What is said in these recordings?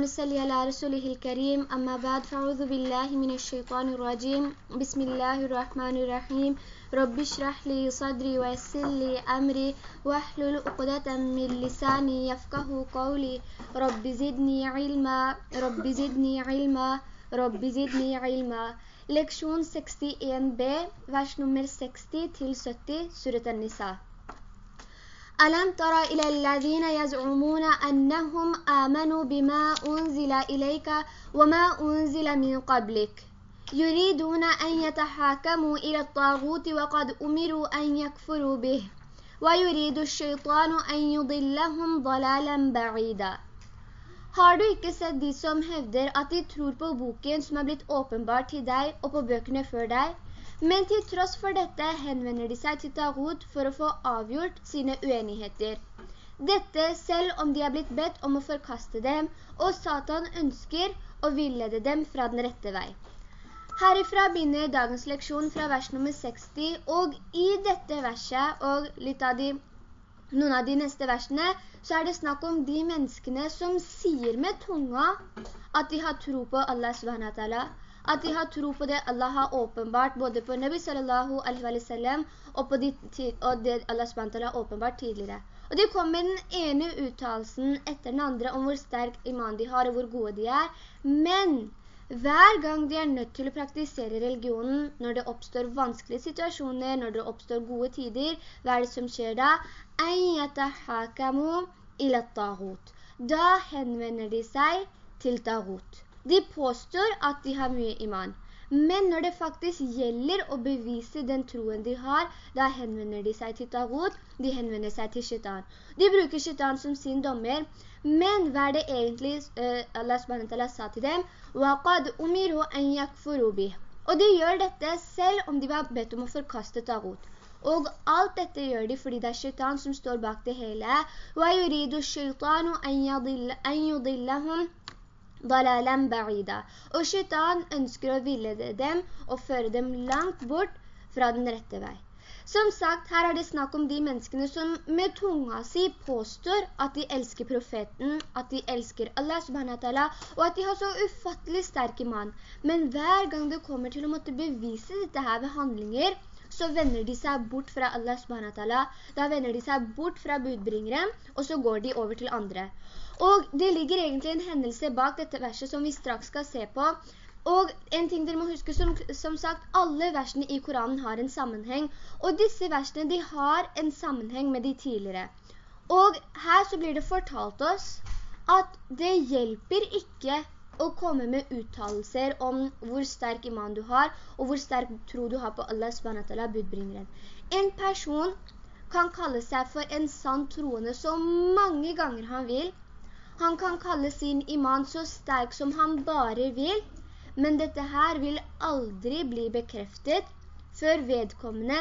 ونسلي على رسوله الكريم. أما بعد فأعوذ بالله من الشيطان الرجيم. بسم الله الرحمن الرحيم. رب اشرح لي صدري ويسر لي أمري. واحلل عقدة من لساني يفقه قولي. رب زدني علما. رب زدني علما. رب زدني علما. Leksjon 61b, vers nummer 60 til 70, Surat al-Nisa. ألم تر إلى الذين يزعمون أنهم آمنوا بما أنزل إليك وما أنزل من قبلك يريدون أن يتحاكموا إلى الطاغوت وقد أمروا أن يكفروا به ويريد الشيطان أن يضلهم ضلالا بعيدا Har du ikke sett de som hevder at de tror på boken som er blitt åpenbart til deg og på bøkene før deg? Men til tross for dette henvender de seg til Tarot for å få avgjort sine uenigheter. Dette selv om de er blitt bedt om å forkaste dem, og Satan ønsker å villede dem fra den rette vei. Herifra begynner dagens leksjon fra vers nummer 60, og i dette verset, og litt av de, noen av de neste versene, så er det snakk om de menneskene som sier med tunga at de har tro på Allah subhanahu at de har tro på det Allah har åpenbart både på Nabi sallallahu alaihi wa sallam og på de, og det Allah SWT har åpenbart tidligere. Og de kommer med den ene uttalelsen etter den andre om hvor sterk iman de har og hvor gode de er. Men hver gang de er nødt til å praktisere religionen, når det oppstår vanskelige situasjoner, når det oppstår gode tider, hva er det som skjer da? Da henvender de seg til Tahut. De påstår at de har mye iman. Men når det faktisk gjelder å bevise den troen de har, da henvender de seg til Tagut, de henvender seg til shaitan. De bruker shaitan som sin dommer, men hva er det egentlig uh, Allah SWT sa til dem? وَقَدْ أُمِرُوا أَنْ يَكْفُرُوا بِهِ Og de gjør dette selv om de var bedt om å forkaste Tagut. Og alt dette gjør de fordi det er shaitan som står bak det hele. وَيُرِيدُ الشَّيْطَانُ أَنْ يُضِلَّهُمْ dalalan ba'ida. Og shaitan ønsker å villede dem og føre dem langt bort fra den rette vei. Som sagt, her er det snakk om de menneskene som med tunga si påstår at de elsker profeten, at de elsker Allah subhanahu wa ta'ala, og at de har så ufattelig sterk iman. Men hver gang det kommer til å måtte bevise dette her ved handlinger, så vender de seg bort fra Allah subhanahu da vender de seg bort fra budbringeren, og så går de over til andre. Og det ligger egentlig en hendelse bak dette verset som vi straks skal se på. Og en ting dere må huske, som, som sagt, alle versene i Koranen har en sammenheng. Og disse versene, de har en sammenheng med de tidligere. Og her så blir det fortalt oss at det hjelper ikke å komme med uttalelser om hvor sterk iman du har, og hvor sterk tro du har på Allah subhanahu budbringeren. En person kan kalle seg for en sann troende så mange ganger han vil, han kan kalle sin iman så sterk som han bare vil, men dette her vil aldri bli bekreftet før vedkommende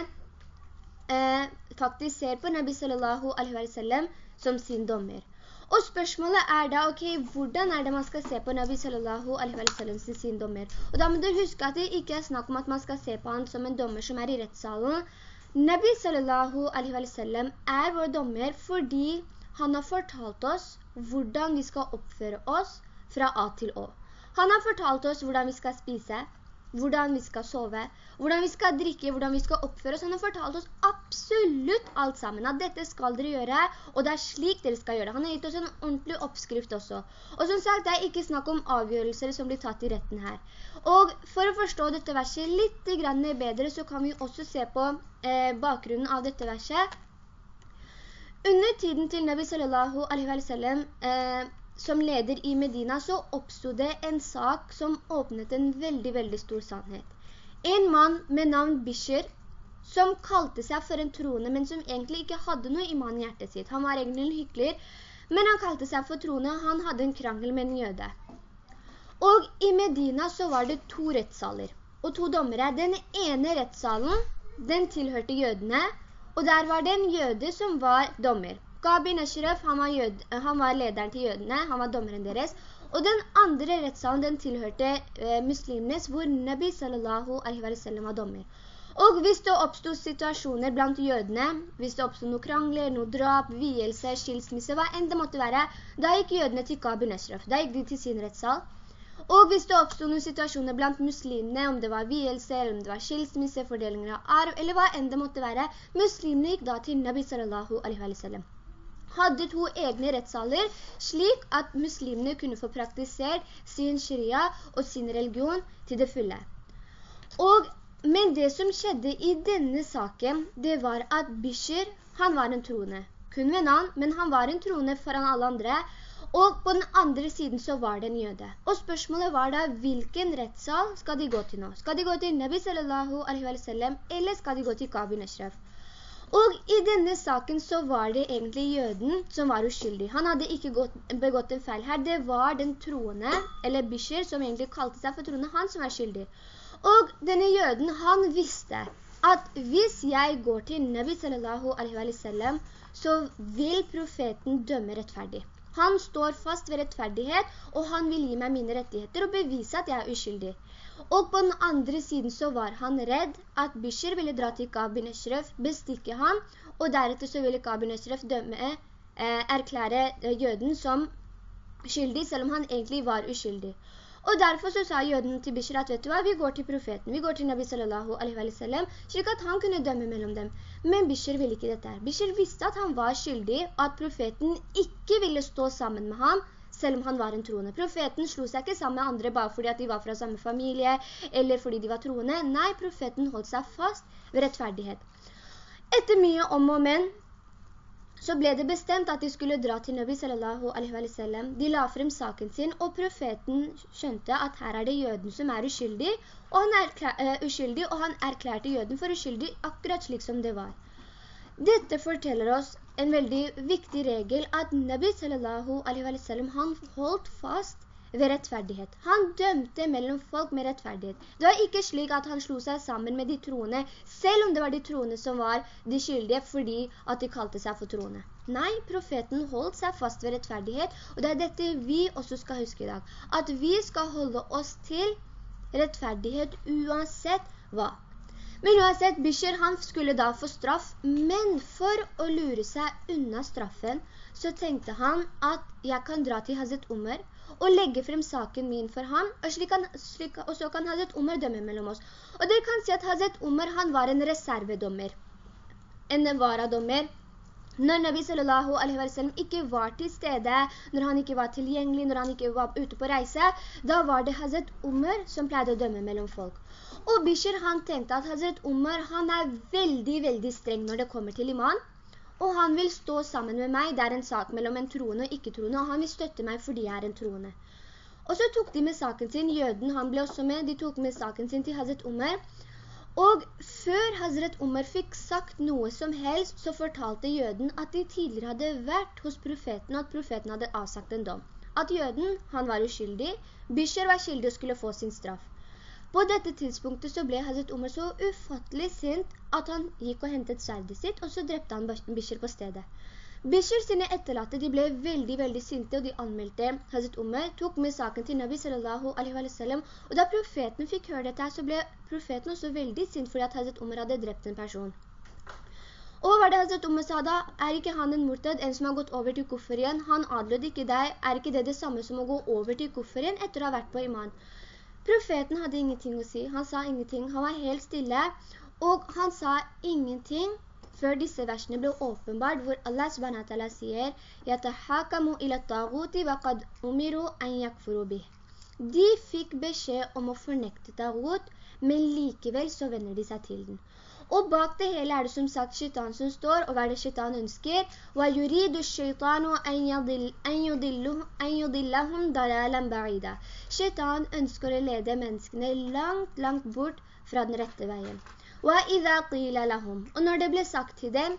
eh, faktisk ser på Nabi sallallahu alaihi wa sallam som sin dommer. Og spørsmålet er da, ok, hvordan er det man skal se på Nabi sallallahu alaihi wa sallam som sin dommer? Og da må dere huske at det ikke er snakk om at man skal se på han som en dommer som er i rettssalen. Nabi sallallahu alaihi wa sallam er vår dommer fordi han har fortalt oss hvordan vi skal oppføre oss fra A til Å. Han har fortalt oss hvordan vi skal spise, hvordan vi skal sove, hvordan vi skal drikke, hvordan vi skal oppføre oss. Han har fortalt oss absolutt alt sammen, at dette skal dere gjøre, og det er slik dere skal gjøre det. Han har gitt oss en ordentlig oppskrift også. Og som sagt, det er ikke snakk om avgjørelser som blir tatt i retten her. Og for å forstå dette verset litt bedre, så kan vi også se på eh, bakgrunnen av dette verset. Under tiden til Nabi sallallahu alaihi wa sallam eh, som leder i Medina så oppstod det en sak som åpnet en veldig, veldig stor sannhet. En mann med navn Bishr som kalte seg for en troende, men som egentlig ikke hadde noe iman i hjertet sitt. Han var egentlig en hyggelig, men han kalte seg for troende, han hadde en krangel med en jøde. Og i Medina så var det to rettssaler og to dommere. Den ene rettssalen, den tilhørte jødene, og der var det en jøde som var dommer. Gabi Neshref, han, han, var lederen til jødene, han var dommeren deres. Og den andre rettssalen, den tilhørte eh, muslimenes, hvor Nabi sallallahu alaihi wa sallam var dommer. Og hvis det oppstod situasjoner blant jødene, hvis det oppstod noe krangler, noe drap, vielse, skilsmisse, hva enn det måtte være, da gikk jødene til Gabi Neshraf, da gikk de til sin rettssal. Og hvis det oppstod noen situasjoner blant muslimene, om det var vielse, eller om det var skilsmisse, fordelinger av arv, eller hva enn det måtte være, muslimene gikk da til Nabi sallallahu alaihi wa sallam hadde to egne rettssaler, slik at muslimene kunne få praktisert sin sharia og sin religion til det fulle. Og men det som skjedde i denne saken, det var at Bishr, han var en troende. Kun ved navn, men han var en troende foran alle andre. Og på den andre siden så var det en jøde. Og spørsmålet var da, hvilken rettssal skal de gå til nå? Skal de gå til Nabi sallallahu alaihi wa sallam, eller skal de gå til Kabin Ashraf? Og i denne saken så var det egentlig jøden som var uskyldig. Han hadde ikke gått, begått en feil her. Det var den troende, eller Bishr, som egentlig kalte seg for troende, han som var skyldig. Og denne jøden, han visste at hvis jeg går til Nabi sallallahu alaihi wa sallam, så vil profeten dømme rettferdig. Han står fast ved rettferdighet, og han vil gi meg mine rettigheter og bevise at jeg er uskyldig. Og på den andre siden så var han redd at Bishr ville dra til Kabin Eshref, bestikke han, og deretter så ville Kabin Eshref dømme, eh, erklære jøden som skyldig, selv om han egentlig var uskyldig. Og derfor så sa jøden til Bishr at, vet du hva, vi går til profeten, vi går til Nabi sallallahu alaihi wa sallam, slik at han kunne dømme mellom dem. Men Bishr ville ikke dette. her. Bishr visste at han var skyldig, og at profeten ikke ville stå sammen med ham, selv om han var en troende. Profeten slo seg ikke sammen med andre bare fordi de var fra samme familie, eller fordi de var troende. Nei, profeten holdt seg fast ved rettferdighet. Etter mye om og men, så ble det bestemt at de skulle dra til Nabi sallallahu alaihi wa sallam. De la frem saken sin, og profeten skjønte at her er det jøden som er uskyldig, og han, erklær, uh, uskyldig, og han erklærte jøden for uskyldig akkurat slik som det var. Dette forteller oss en veldig viktig regel at Nabi sallallahu alaihi wa sallam, han holdt fast ved rettferdighet. Han dømte mellom folk med rettferdighet. Det var ikke slik at han slo seg sammen med de troende, selv om det var de troende som var de skyldige, fordi at de kalte seg for troende. Nei, profeten holdt seg fast ved rettferdighet, og det er dette vi også skal huske i dag. At vi skal holde oss til rettferdighet uansett hva. Men uansett, Bishr han skulle da få straff, men for å lure seg unna straffen, så tenkte han at jeg kan dra til Hazret Umar, og legge frem saken min for ham, og, han, slik, og så kan Hazret Umar dømme mellom oss. Og dere kan si at Hazret Umar, han var en reservedommer, en varadommer, når Nabi sallallahu alaihi wa sallam ikke var til stede, når han ikke var tilgjengelig, når han ikke var ute på reise, da var det Hazret Umar som pleide å dømme mellom folk. Og Bishr han tenkte at Hazret Umar han er veldig, veldig streng når det kommer til iman, og han vil stå sammen med meg. Det er en sak mellom en troende og ikke-troende, og han vil støtte meg fordi jeg er en troende. Og så tok de med saken sin, jøden han ble også med, de tok med saken sin til Hazret Umar. Og før Hazret Umar fikk sagt noe som helst, så fortalte jøden at de tidligere hadde vært hos profeten, og at profeten hadde avsagt en dom. At jøden, han var uskyldig, Bisher var skyldig og skulle få sin straff. På dette tidspunktet så ble Hazret Umar så ufattelig sint at han gikk og hentet sverdet sitt, og så drepte han Bishr på stedet. Bishr sine etterlatte, de ble veldig, veldig sinte, og de anmeldte Hazret Umar, tok med saken til Nabi sallallahu alaihi wa sallam, og da profeten fikk høre dette, så ble profeten også veldig sint fordi at Hazret Umar hadde drept en person. Og hva var det Hazret Umar sa da? Er ikke han en mortad, en som har gått over til kuffer igjen? Han adlød ikke deg. Er ikke det det samme som å gå over til kuffer igjen etter å ha vært på iman? Profeten hadde ingenting å si. Han sa ingenting. Han var helt stille. Og han sa ingenting før disse versene ble åpenbart, hvor Allah subhanahu sier «Yatahakamu ila taguti wa qad umiru an yakfuru bih». De fikk beskjed om å fornekte tagut, men likevel så vender de seg til den. Og bak det hele er det som sagt shaitan som står, og hva er det shaitan ønsker? وَيُرِيدُ الشَّيْطَانُ أَنْ يُضِلَّهُمْ دَلَالًا بَعِيدًا Shaitan ønsker å lede menneskene langt, langt bort fra den rette veien. وَإِذَا قِيلَ لَهُمْ Og når det ble sagt til dem,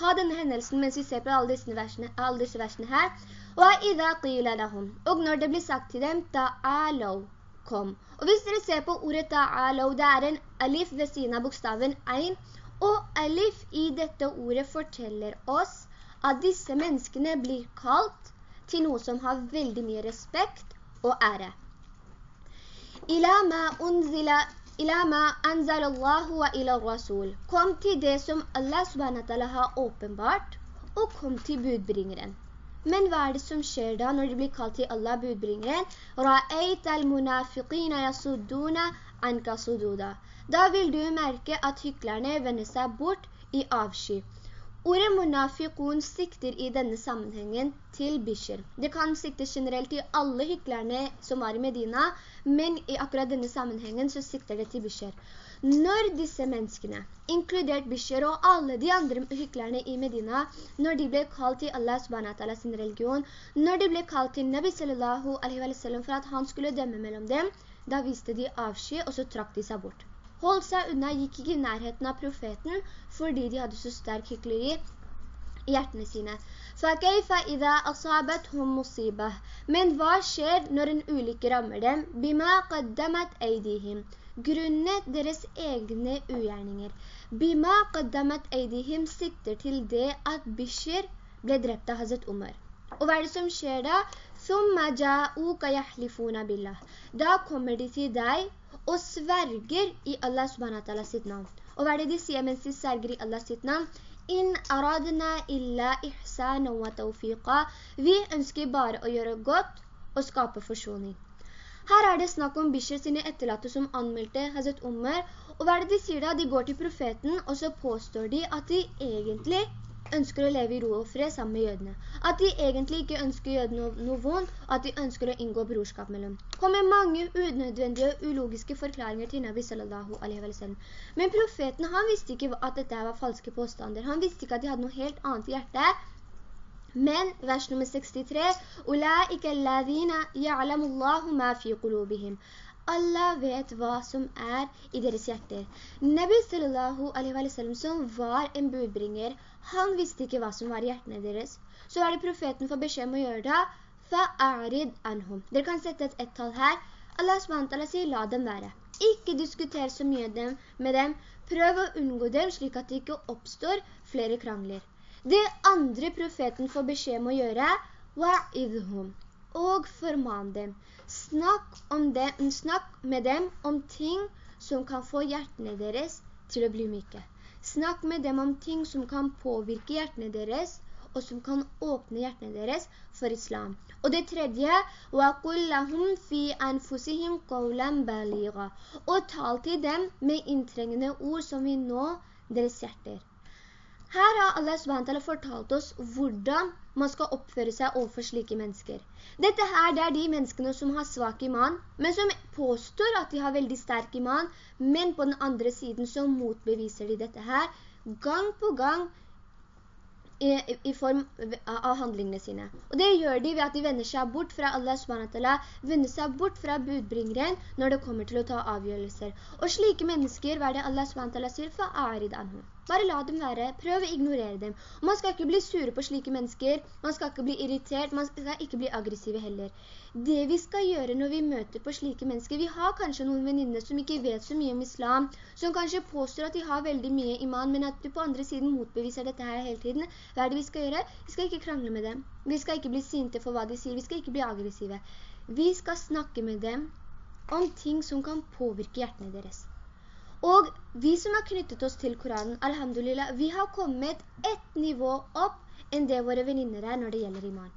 ha denne hendelsen mens vi ser på alle disse versene, alle disse versene her, وَإِذَا قِيلَ لَهُمْ Og når det ble sagt til dem, تَعَالَوْ kom. Og hvis dere ser på ordet ta'alaw, det er en alif ved siden av bokstaven ein, og alif i dette ordet forteller oss at disse menneskene blir kalt til noe som har veldig mye respekt og ære. Ila ma unzila ila ma anzal Allah wa ila rasul. Kom til det som Allah subhanahu har åpenbart, og kom til budbringeren. Men hva er det som skjer da når de blir kalt til Allah budbringeren? «Ra'eit al-munafiqina yasudduna anka sududa». Da vil du merke at hyklerne vender seg bort i avsky. Ordet munafiqun sikter i denne sammenhengen til Bishr. Det kan sikte generelt til alle hyklerne som var i Medina, men i akkurat denne sammenhengen så sikter det til Bishr. Når disse menneskene, inkludert Bishr og alle de andre hyklerne i Medina, når de ble kalt til Allah subhanahu sin religion, når de ble kalt til Nabi sallallahu alaihi wa sallam for at han skulle dømme mellom dem, da viste de avsky, og så trakk de seg bort. Holdt seg unna, gikk ikke i nærheten av profeten, fordi de hadde så sterk hykleri i hjertene sine. Men hva skjer når en ulykke rammer dem? Grunnet deres egne ugjerninger. Bima qaddamat eidihim sikter til det at Bishr ble drept av Hazret Umar. Og hva er det som skjer da? Da kommer de til deg og sverger i Allah subhanahu sitt navn. Og hva er det de sier mens de sverger i Allah sitt navn? In aradna illa ihsana wa tawfiqa. Vi ønsker bare å gjøre godt og skape forsoning. Her er det snakk om Bishr sine etterlatte som anmeldte Hazret Umar. Og hva er det de sier da? De går til profeten, og så påstår de at de egentlig ønsker å leve i ro og fred sammen med jødene. At de egentlig ikke ønsker jødene noe, vondt, og at de ønsker å inngå brorskap mellom. Kommer mange unødvendige og ulogiske forklaringer til Nabi sallallahu alaihi wa sallam. Men profeten, han visste ikke at dette var falske påstander. Han visste ikke at de hadde noe helt annet i hjertet men vers nummer 63, «Ulaike alladhina ya'lamullahu ma fi qulubihim». Allah vet hva som er i deres hjerter. Nabi sallallahu alaihi wa sallam som var en budbringer, han visste ikke hva som var i hjertene deres. Så er det profeten for beskjed om å gjøre det. «Fa'arid anhum». Dere kan sette et ett-tall her. Allah SWT sier, la dem være. Ikke diskuter så mye med dem. Prøv å unngå dem slik at det ikke oppstår flere krangler. Det andre profeten får beskjed om å gjøre, «Wa'idhum», og forman dem. Snakk, dem. snakk, med dem om ting som kan få hjertene deres til å bli myke. Snakk med dem om ting som kan påvirke hjertene deres, og som kan åpne hjertene deres for islam. Og det tredje, «Wa'kullahum fi anfusihim qawlam baliga», Og tal til dem med inntrengende ord som vi nå deres hjerter. Her har Allah SWT fortalt oss hvordan man skal oppføre seg overfor slike mennesker. Dette her det er de menneskene som har svak iman, men som påstår at de har veldig sterk iman, men på den andre siden så motbeviser de dette her gang på gang i, i, form av handlingene sine. Og det gjør de ved at de vender seg bort fra Allah SWT, vender seg bort fra budbringeren når det kommer til å ta avgjørelser. Og slike mennesker, hva er det Allah SWT sier? for arid anhu». Bare la dem være, prøv å ignorere dem. Og man skal ikke bli sure på slike mennesker, man skal ikke bli irritert, man skal ikke bli aggressive heller. Det vi skal gjøre når vi møter på slike mennesker, vi har kanskje noen venninner som ikke vet så mye om islam, som kanskje påstår at de har veldig mye iman, men at du på andre siden motbeviser dette her hele tiden. Hva er det vi skal gjøre? Vi skal ikke krangle med dem. Vi skal ikke bli sinte for hva de sier. Vi skal ikke bli aggressive. Vi skal snakke med dem om ting som kan påvirke hjertene deres. Og vi som har knyttet oss til Koranen, alhamdulillah, vi har kommet ett nivå opp enn det våre veninner er når det gjelder iman.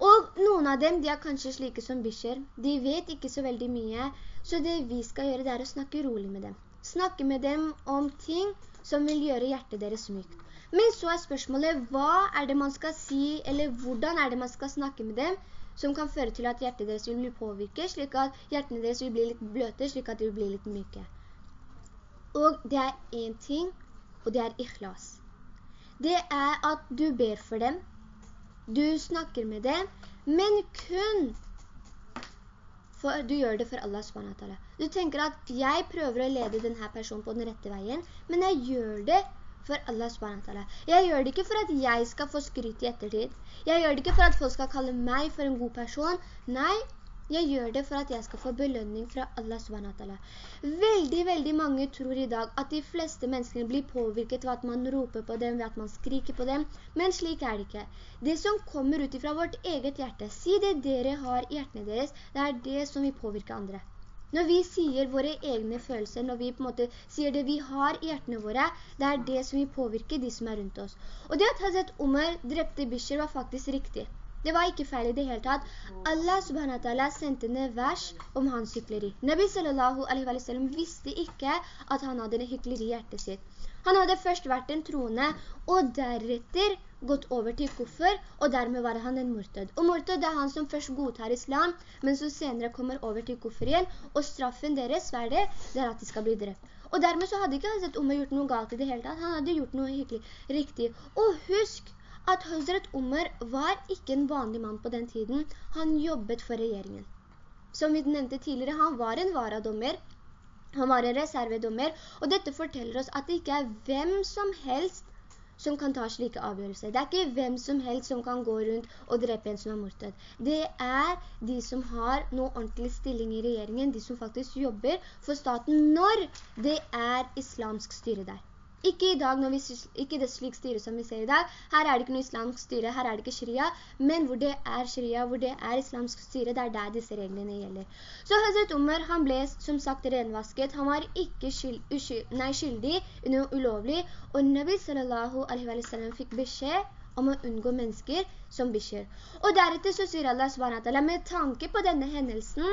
Og noen av dem, de er kanskje slike som bischer, De vet ikke så veldig mye, så det vi skal gjøre, det er å snakke rolig med dem. Snakke med dem om ting som vil gjøre hjertet deres mykt. Men så er spørsmålet, hva er det man skal si, eller hvordan er det man skal snakke med dem, som kan føre til at hjertet deres vil bli påvirket, slik at hjertene deres vil bli litt bløte, slik at de vil bli litt myke. Og det er en ting, og det er ikhlas. Det er at du ber for dem, du snakker med dem, men kun for du gjør det for Allah SWT. Du tenker at jeg prøver å lede denne personen på den rette veien, men jeg gjør det for Allah SWT. Jeg gjør det ikke for at jeg skal få skryt i ettertid. Jeg gjør det ikke for at folk skal kalle meg for en god person. Nei, jeg gjør det for at jeg skal få belønning fra Allah SWT. Veldig, veldig mange tror i dag at de fleste menneskene blir påvirket ved at man roper på dem, ved at man skriker på dem, men slik er det ikke. Det som kommer ut fra vårt eget hjerte, si det dere har i hjertene deres, det er det som vil påvirke andre. Når vi sier våre egne følelser, når vi på en måte sier det vi har i hjertene våre, det er det som vi påvirker de som er rundt oss. Og det at Hazret Omer drepte Bishr var faktisk riktig. Det var ikke feil i det hele tatt. Allah subhanahu sendte ned vers om hans hykleri. Nabi sallallahu alaihi wa sallam visste ikke at han hadde en hykleri i hjertet sitt. Han hadde først vært en troende, og deretter gått over til kuffer, og dermed var han en murtad. Og murtad er han som først godtar islam, men som senere kommer over til kuffer igjen, og straffen deres, er det? Er at de skal bli drept. Og dermed så hadde ikke Hazret Umar gjort noe galt i det hele tatt. Han hadde gjort noe hyggelig, riktig. Og husk at Hazret Umar var ikke en vanlig mann på den tiden. Han jobbet for regjeringen. Som vi nevnte tidligere, han var en varadommer, han var en reservedommer, og dette forteller oss at det ikke er hvem som helst som kan ta slike avgjørelser. Det er ikke hvem som helst som kan gå rundt og drepe en som er mortet. Det er de som har noe ordentlig stilling i regjeringen, de som faktisk jobber for staten når det er islamsk styre der. Ikke i dag, vi, ikke det slik styre som vi ser i dag. Her er det ikke noe islamsk styre, her er det ikke sharia, men hvor det er sharia, hvor det er islamsk styre, det er der disse reglene gjelder. Så Hazret Umar, han ble som sagt renvasket, han var ikke skyld, uskyld, nei, skyldig, ulovlig, og Nabi sallallahu alaihi wa sallam fikk beskjed om å unngå mennesker som beskjed. Og deretter så sier Allah SWT med tanke på denne hendelsen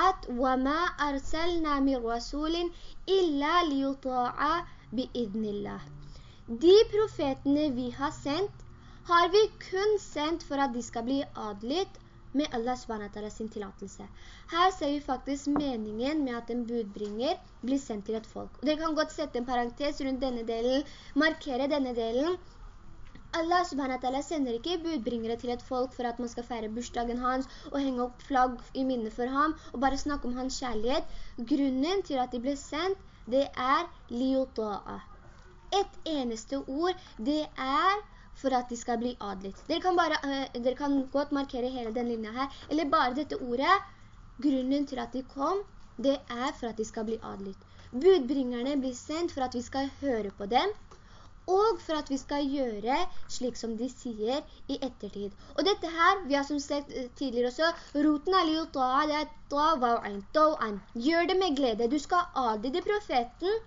at «Wama arsalna min rasulin illa liyuta'a bi'idnillah. De profetene vi har sendt, har vi kun sendt for at de skal bli adlytt med Allah SWT sin tillatelse. Her ser vi faktisk meningen med at en budbringer blir sendt til et folk. Og dere kan godt sette en parentes rundt denne delen, markere denne delen. Allah SWT sender ikke budbringere til et folk for at man skal feire bursdagen hans og henge opp flagg i minne for ham og bare snakke om hans kjærlighet. Grunnen til at de ble sendt, det er liota'a. Et eneste ord, det er for at de skal bli adlet. Dere kan, bare, uh, dere kan godt markere hele den linja her, eller bare dette ordet. Grunnen til at de kom, det er for at de skal bli adlet. Budbringerne blir sendt for at vi skal høre på dem, og for at vi skal gjøre slik som de sier i ettertid. Og dette her, vi har som sagt eh, tidligere også, roten er ta'an, Gjør det med glede. Du skal adlyde profeten,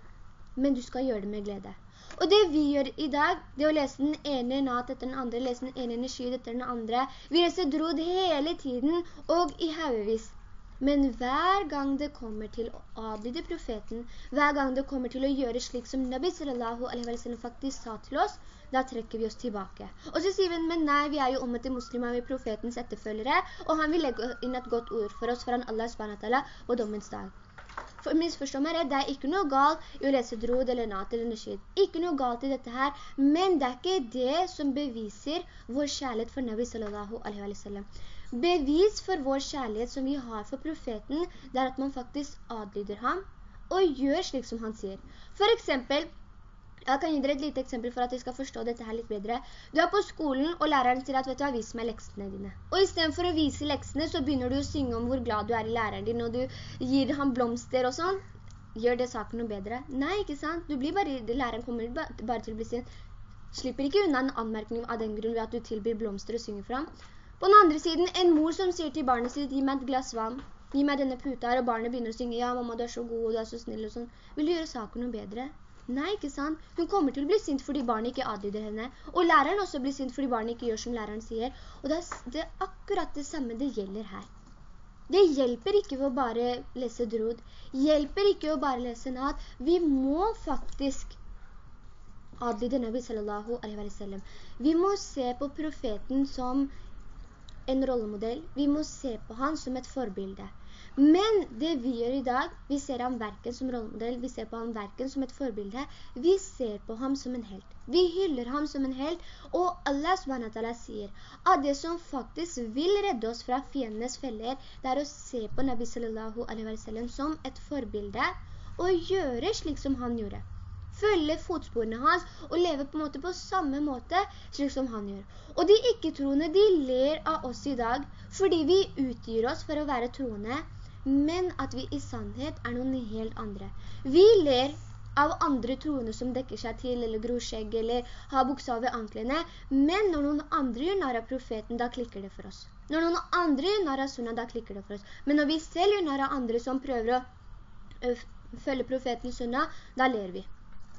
men du skal gjøre det med glede. Og det vi gjør i dag, det å lese den ene nat etter den andre, lese den ene energi etter den andre. Vi leser drod hele tiden, og i haugevis. Men hver gang det kommer til å adlyde profeten, hver gang det kommer til å gjøre slik som Nabi sallallahu alaihi wa sallam faktisk sa til oss, da trekker vi oss tilbake. Og så sier vi, men nei, vi er jo ommet til muslimer, vi er profetens etterfølgere, og han vil legge inn et godt ord for oss foran Allah subhanahu på dommens dag. For misforstå meg redd, det er ikke noe galt i å lese drod eller nat eller nashid. Ikke noe galt i dette her, men det er ikke det som beviser vår kjærlighet for Nabi sallallahu alaihi wa sallam. Bevis for vår kjærlighet som vi har for profeten, det er at man faktisk adlyder ham og gjør slik som han sier. For eksempel, jeg kan gi dere et lite eksempel for at vi skal forstå dette her litt bedre. Du er på skolen, og læreren sier at, vet du hva, vis meg leksene dine. Og i stedet for å vise leksene, så begynner du å synge om hvor glad du er i læreren din, og du gir ham blomster og sånn. Gjør det saken noe bedre? Nei, ikke sant? Du blir bare, læreren kommer bare til å bli sin. Slipper ikke unna en anmerkning av den grunn ved at du tilbyr blomster og synger for ham. På den andre siden, en mor som sier til barnet sitt, gi meg et glass vann, gi meg denne puta her, og barnet begynner å synge, ja mamma, du er så god, du er så snill og sånn. Vil du gjøre saken noe bedre? Nei, ikke sant? Hun kommer til å bli sint fordi barnet ikke adlyder henne, og læreren også blir sint fordi barnet ikke gjør som læreren sier, og det er, det er akkurat det samme det gjelder her. Det hjelper ikke å bare lese drod, hjelper ikke å bare lese nat, vi må faktisk adlyde Nabi sallallahu alaihi wa sallam. Vi må se på profeten som en rollemodell. Vi må se på han som et forbilde. Men det vi gjør i dag, vi ser ham hverken som rollemodell, vi ser på ham hverken som et forbilde, vi ser på ham som en helt. Vi hyller ham som en helt, og Allah SWT sier at det som faktisk vil redde oss fra fiendenes feller, det er å se på Nabi sallallahu alaihi wa sallam som et forbilde, og gjøre slik som han gjorde følge fotsporene hans og leve på måte på samme måte slik som han gjør. Og de ikke-troende, de ler av oss i dag fordi vi utgir oss for å være troende, men at vi i sannhet er noen helt andre. Vi ler av andre troende som dekker seg til, eller groskjegg, eller har buksa ved anklene. Men når noen andre gjør nær av profeten, da klikker det for oss. Når noen andre gjør nær av sunna, da klikker det for oss. Men når vi selv gjør nær av andre som prøver å følge profeten sunna, da ler vi.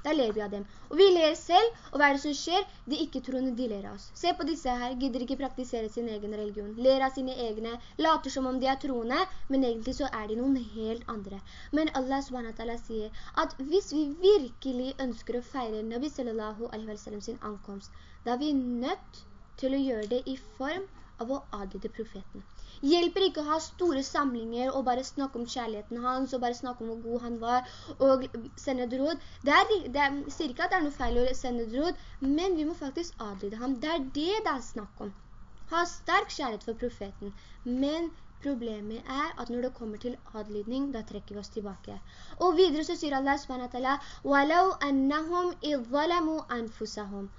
Da ler vi av dem. Og vi ler selv, og hva er det som skjer? De ikke-troende, de ler av oss. Se på disse her, gidder ikke praktisere sin egen religion. Ler av sine egne, later som om de er troende, men egentlig så er de noen helt andre. Men Allah SWT sier at hvis vi virkelig ønsker å feire Nabi sallallahu alaihi wa sallam sin ankomst, da er vi nødt til å gjøre det i form av å adlyde profeten. Hjelper ikke å ha store samlinger og bare snakke om kjærligheten hans, og bare snakke om hvor god han var, og sende råd. Det, er, det er, sier ikke at det er noe feil å sende råd men vi må faktisk adlyde ham. Det er det det er snakk om. Ha sterk kjærlighet for profeten, men Problemet er at når det kommer til adlydning, da trekker vi oss tilbake. Og videre så sier Allah SWT, «Walau annahum idhalamu anfusahum»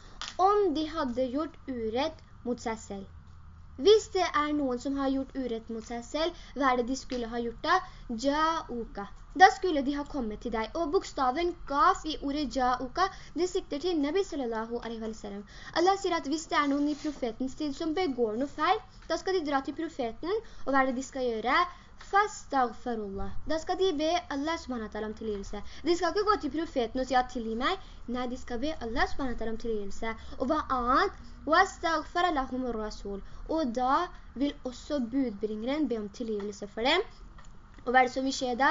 Om de hadde gjort urett mot seg selv. Hvis det er noen som har gjort urett mot seg selv, hva er det de skulle ha gjort da? Ja'uka. Da skulle de ha kommet til deg. Og bokstaven gaf i ordet ja'uka, det sikter til Nabi sallallahu alaihi wa sallam. Allah sier at hvis det er noen i profetens tid som begår noe feil, da skal de dra til profeten, og hva er det de skal gjøre? Fastagfarullah. Da skal de be Allah subhanahu om tilgivelse. De skal ikke gå til profeten og si at tilgi meg. Nei, de skal be Allah subhanahu om tilgivelse. Og hva annet? Og da vil også budbringeren be om tilgivelse for dem. Og hva er det som vil skje da?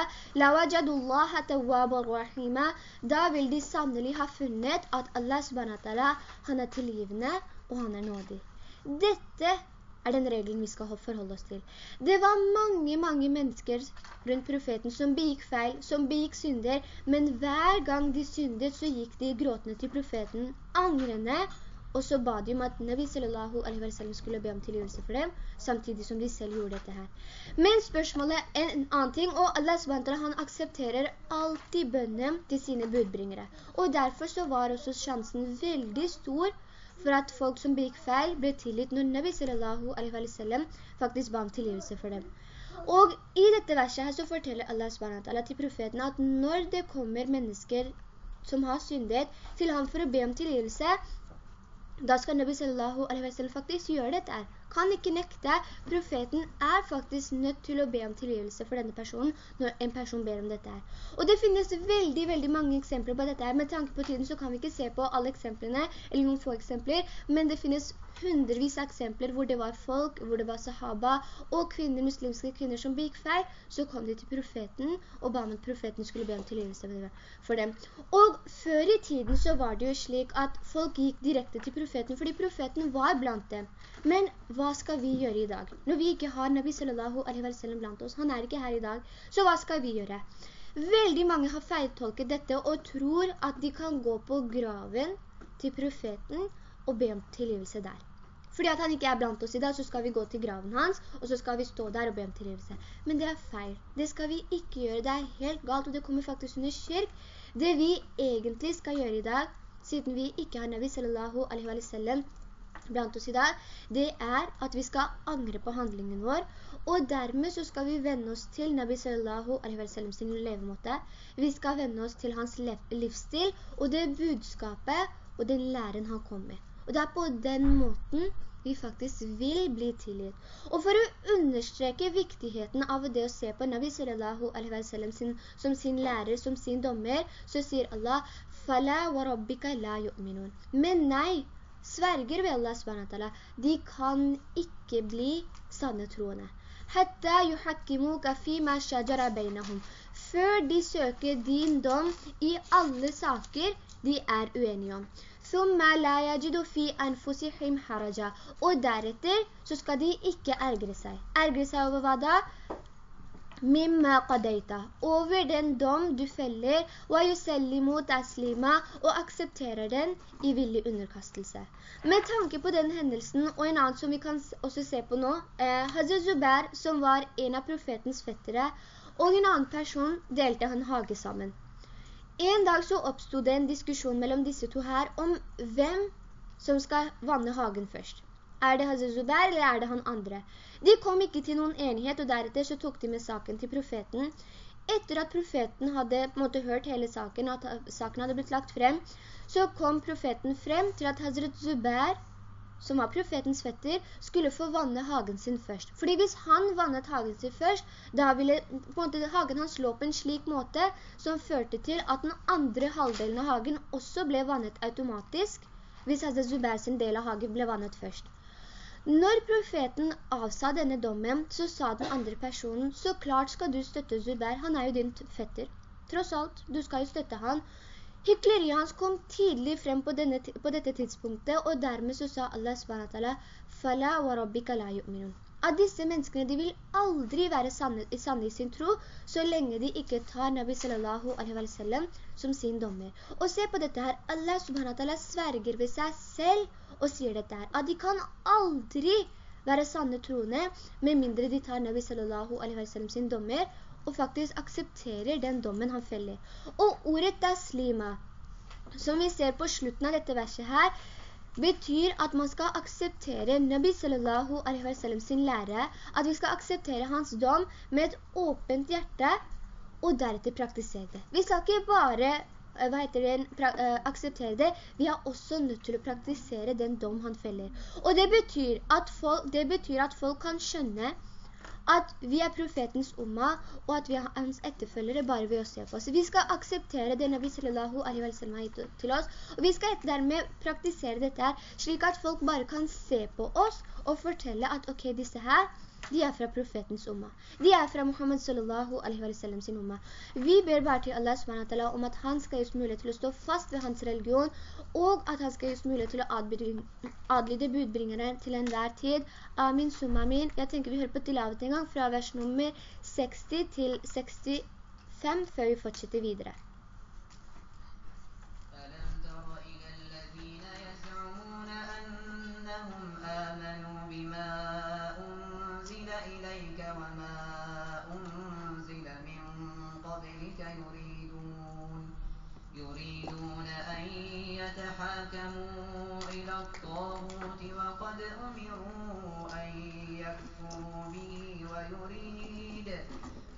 Da vil de sannelig ha funnet at Allah subhanahu han er tilgivende og han er nådig. Dette er den regelen vi skal forholde oss til. Det var mange, mange mennesker rundt profeten som begikk feil, som begikk synder, men hver gang de syndet så gikk de gråtende til profeten, angrende og så ba de om at Nabi sallallahu alaihi wa sallam skulle be om tilgivelse for dem, samtidig som de selv gjorde dette her. Men spørsmålet er en annen ting, og Allah SWT han aksepterer alltid bønnen til sine budbringere. Og derfor så var også sjansen veldig stor for at folk som begikk feil ble tilgitt når Nabi sallallahu alaihi wa sallam faktisk ba om tilgivelse for dem. Og i dette verset her så forteller Allah SWT til profeten at når det kommer mennesker som har syndet til ham for å be om tilgivelse, da skal Nabi sallallahu alaihi wa sallam faktisk gjøre dette her. Kan ikke nekte. Profeten er faktisk nødt til å be om tilgivelse for denne personen når en person ber om dette her. Og det finnes veldig, veldig mange eksempler på dette her. Med tanke på tiden så kan vi ikke se på alle eksemplene, eller noen få eksempler, men det finnes hundrevis av eksempler hvor det var folk, hvor det var sahaba og kvinner, muslimske kvinner som begikk feil, så kom de til profeten og ba om at profeten skulle be om tilgivelse for dem. Og før i tiden så var det jo slik at folk gikk direkte til profeten, fordi profeten var blant dem. Men hva skal vi gjøre i dag? Når vi ikke har Nabi sallallahu alaihi wa sallam blant oss, han er ikke her i dag, så hva skal vi gjøre? Veldig mange har feiltolket dette og tror at de kan gå på graven til profeten og be om tilgivelse der. Fordi at han ikke er blant oss i dag, så skal vi gå til graven hans, og så skal vi stå der og be om tilgivelse. Men det er feil. Det skal vi ikke gjøre. Det er helt galt, og det kommer faktisk under kirk. Det vi egentlig skal gjøre i dag, siden vi ikke har Nabi sallallahu alaihi wa sallam blant oss i dag, det er at vi skal angre på handlingen vår, og dermed så skal vi vende oss til Nabi sallallahu alaihi wa sallam sin levemåte. Vi skal vende oss til hans livsstil, og det budskapet og den læren han kom med. Og det er på den måten vi faktisk vil bli tilgitt. Og for å understreke viktigheten av det å se på Nabi sallallahu alaihi wa sallam sin, som sin lærer, som sin dommer, så sier Allah, «Fala wa rabbika la yu'minun». Men nei, sverger ved Allah subhanahu de kan ikke bli sanne troende. «Hatta yuhakkimuka fima shajara beinahum». Før de søker din dom i alle saker de er uenige om. «Thumma la yajidu fi anfusihim haraja». Og deretter så skal de ikke ergre seg. Ergre seg over hva da? Mimma qadaita. Over den dom du feller, wa yusellimu taslima, og aksepterer den i villig underkastelse. Med tanke på den hendelsen, og en annen som vi kan også se på nå, eh, Hazret Zubair, som var en av profetens fettere, og en annen person delte han hage sammen. En dag så oppstod det en diskusjon mellom disse to her om hvem som skal vanne hagen først. Er det Hazret Zubair eller er det han andre? De kom ikke til noen enighet, og deretter så tok de med saken til profeten. etter at profeten hadde måtte, hørt hele saken, at saken hadde blitt lagt frem, så kom profeten frem til at Hazret Zubair som var profetens fetter, skulle få vanne hagen sin først. Fordi hvis han vannet hagen sin først, da ville måte, hagen hans lå på en slik måte som førte til at den andre halvdelen av hagen også ble vannet automatisk, hvis Hazret Zubair sin del av hagen ble vannet først. Når profeten avsa denne dommen, så sa den andre personen, så klart skal du støtte Zubair, han er jo din fetter. Tross alt, du skal jo støtte han, Hykleriet hans kom tidlig frem på, denne, på, dette tidspunktet, og dermed så sa Allah SWT, «Fala wa rabbika la yu'minun». At disse menneskene, de vil aldri være sanne, sanne, i sin tro, så lenge de ikke tar Nabi sallallahu alaihi wa sallam som sin dommer. Og se på dette her, Allah subhanahu sverger ved seg selv og sier dette her, at de kan aldri være sanne troende, med mindre de tar Nabi sallallahu alaihi wa sallam sin dommer, og faktisk aksepterer den dommen han feller. Og ordet taslima, som vi ser på slutten av dette verset her, betyr at man skal akseptere Nabi sallallahu alaihi wa sallam sin lære, at vi skal akseptere hans dom med et åpent hjerte, og deretter praktisere det. Vi skal ikke bare eh, hva heter det, uh, akseptere det, vi er også nødt til å praktisere den dom han feller. Og det betyr at folk, betyr at folk kan skjønne at vi er profetens umma, og at vi er hans etterfølgere bare ved å se på oss. Vi skal akseptere det Nabi sallallahu alaihi wa sallam har gitt til oss, og vi skal dermed praktisere dette her, slik at folk bare kan se på oss og fortelle at ok, disse her, de er fra profetens umma. De er fra Muhammad sallallahu alaihi wa sallam sin umma. Vi ber bare til Allah subhanahu wa ta'ala om at han skal gjøre mulighet til å stå fast ved hans religion, og at han skal gis mulighet til å adlyde budbringeren til enhver tid. Amin, summa min. Jeg tenker vi hører på tilavet en gang fra vers nummer 60 til 65 før vi fortsetter videre.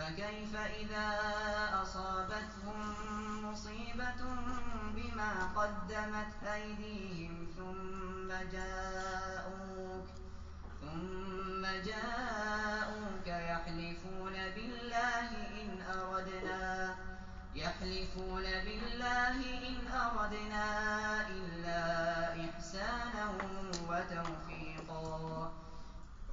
فكيف إذا أصابتهم مصيبة بما قدمت أيديهم ثم جاءوك يحلفون بالله إن أردنا إلا إحسانا وتوفيقا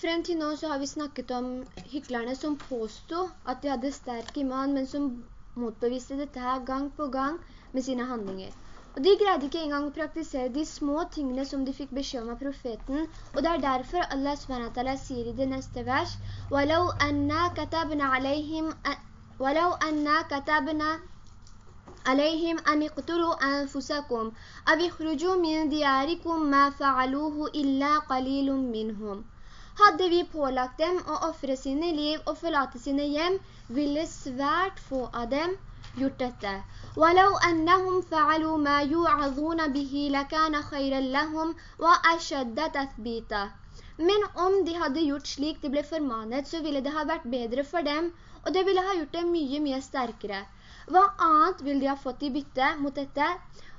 Frem til nå så har vi snakket om hyklerne som påstod at de hadde sterk iman, men som motbeviste dette her gang på gang med sine handlinger. Og de greide ikke engang å praktisere de små tingene som de fikk beskjed om av profeten. Og det er derfor Allah SWT sier i det neste vers «Walau anna katabna alayhim, walau anna katabna عليهم أن اقتلوا أنفسكم أو اخرجوا من دياركم ما فعلوه إلا قليل منهم Hadde vi pålagt dem å offre sine liv og forlate sine hjem, ville svært få av dem gjort dette. وَلَوْ أَنَّهُمْ فَعَلُوا مَا يُعَظُونَ بِهِ لَكَانَ خَيْرًا لَهُمْ وَأَشَدَّ تَثْبِيتًا Men om de hadde gjort slik de ble formanet, så ville det ha vært bedre for dem, og det ville ha gjort dem mye, mye sterkere. Hva annet vil de ha fått i bytte mot dette?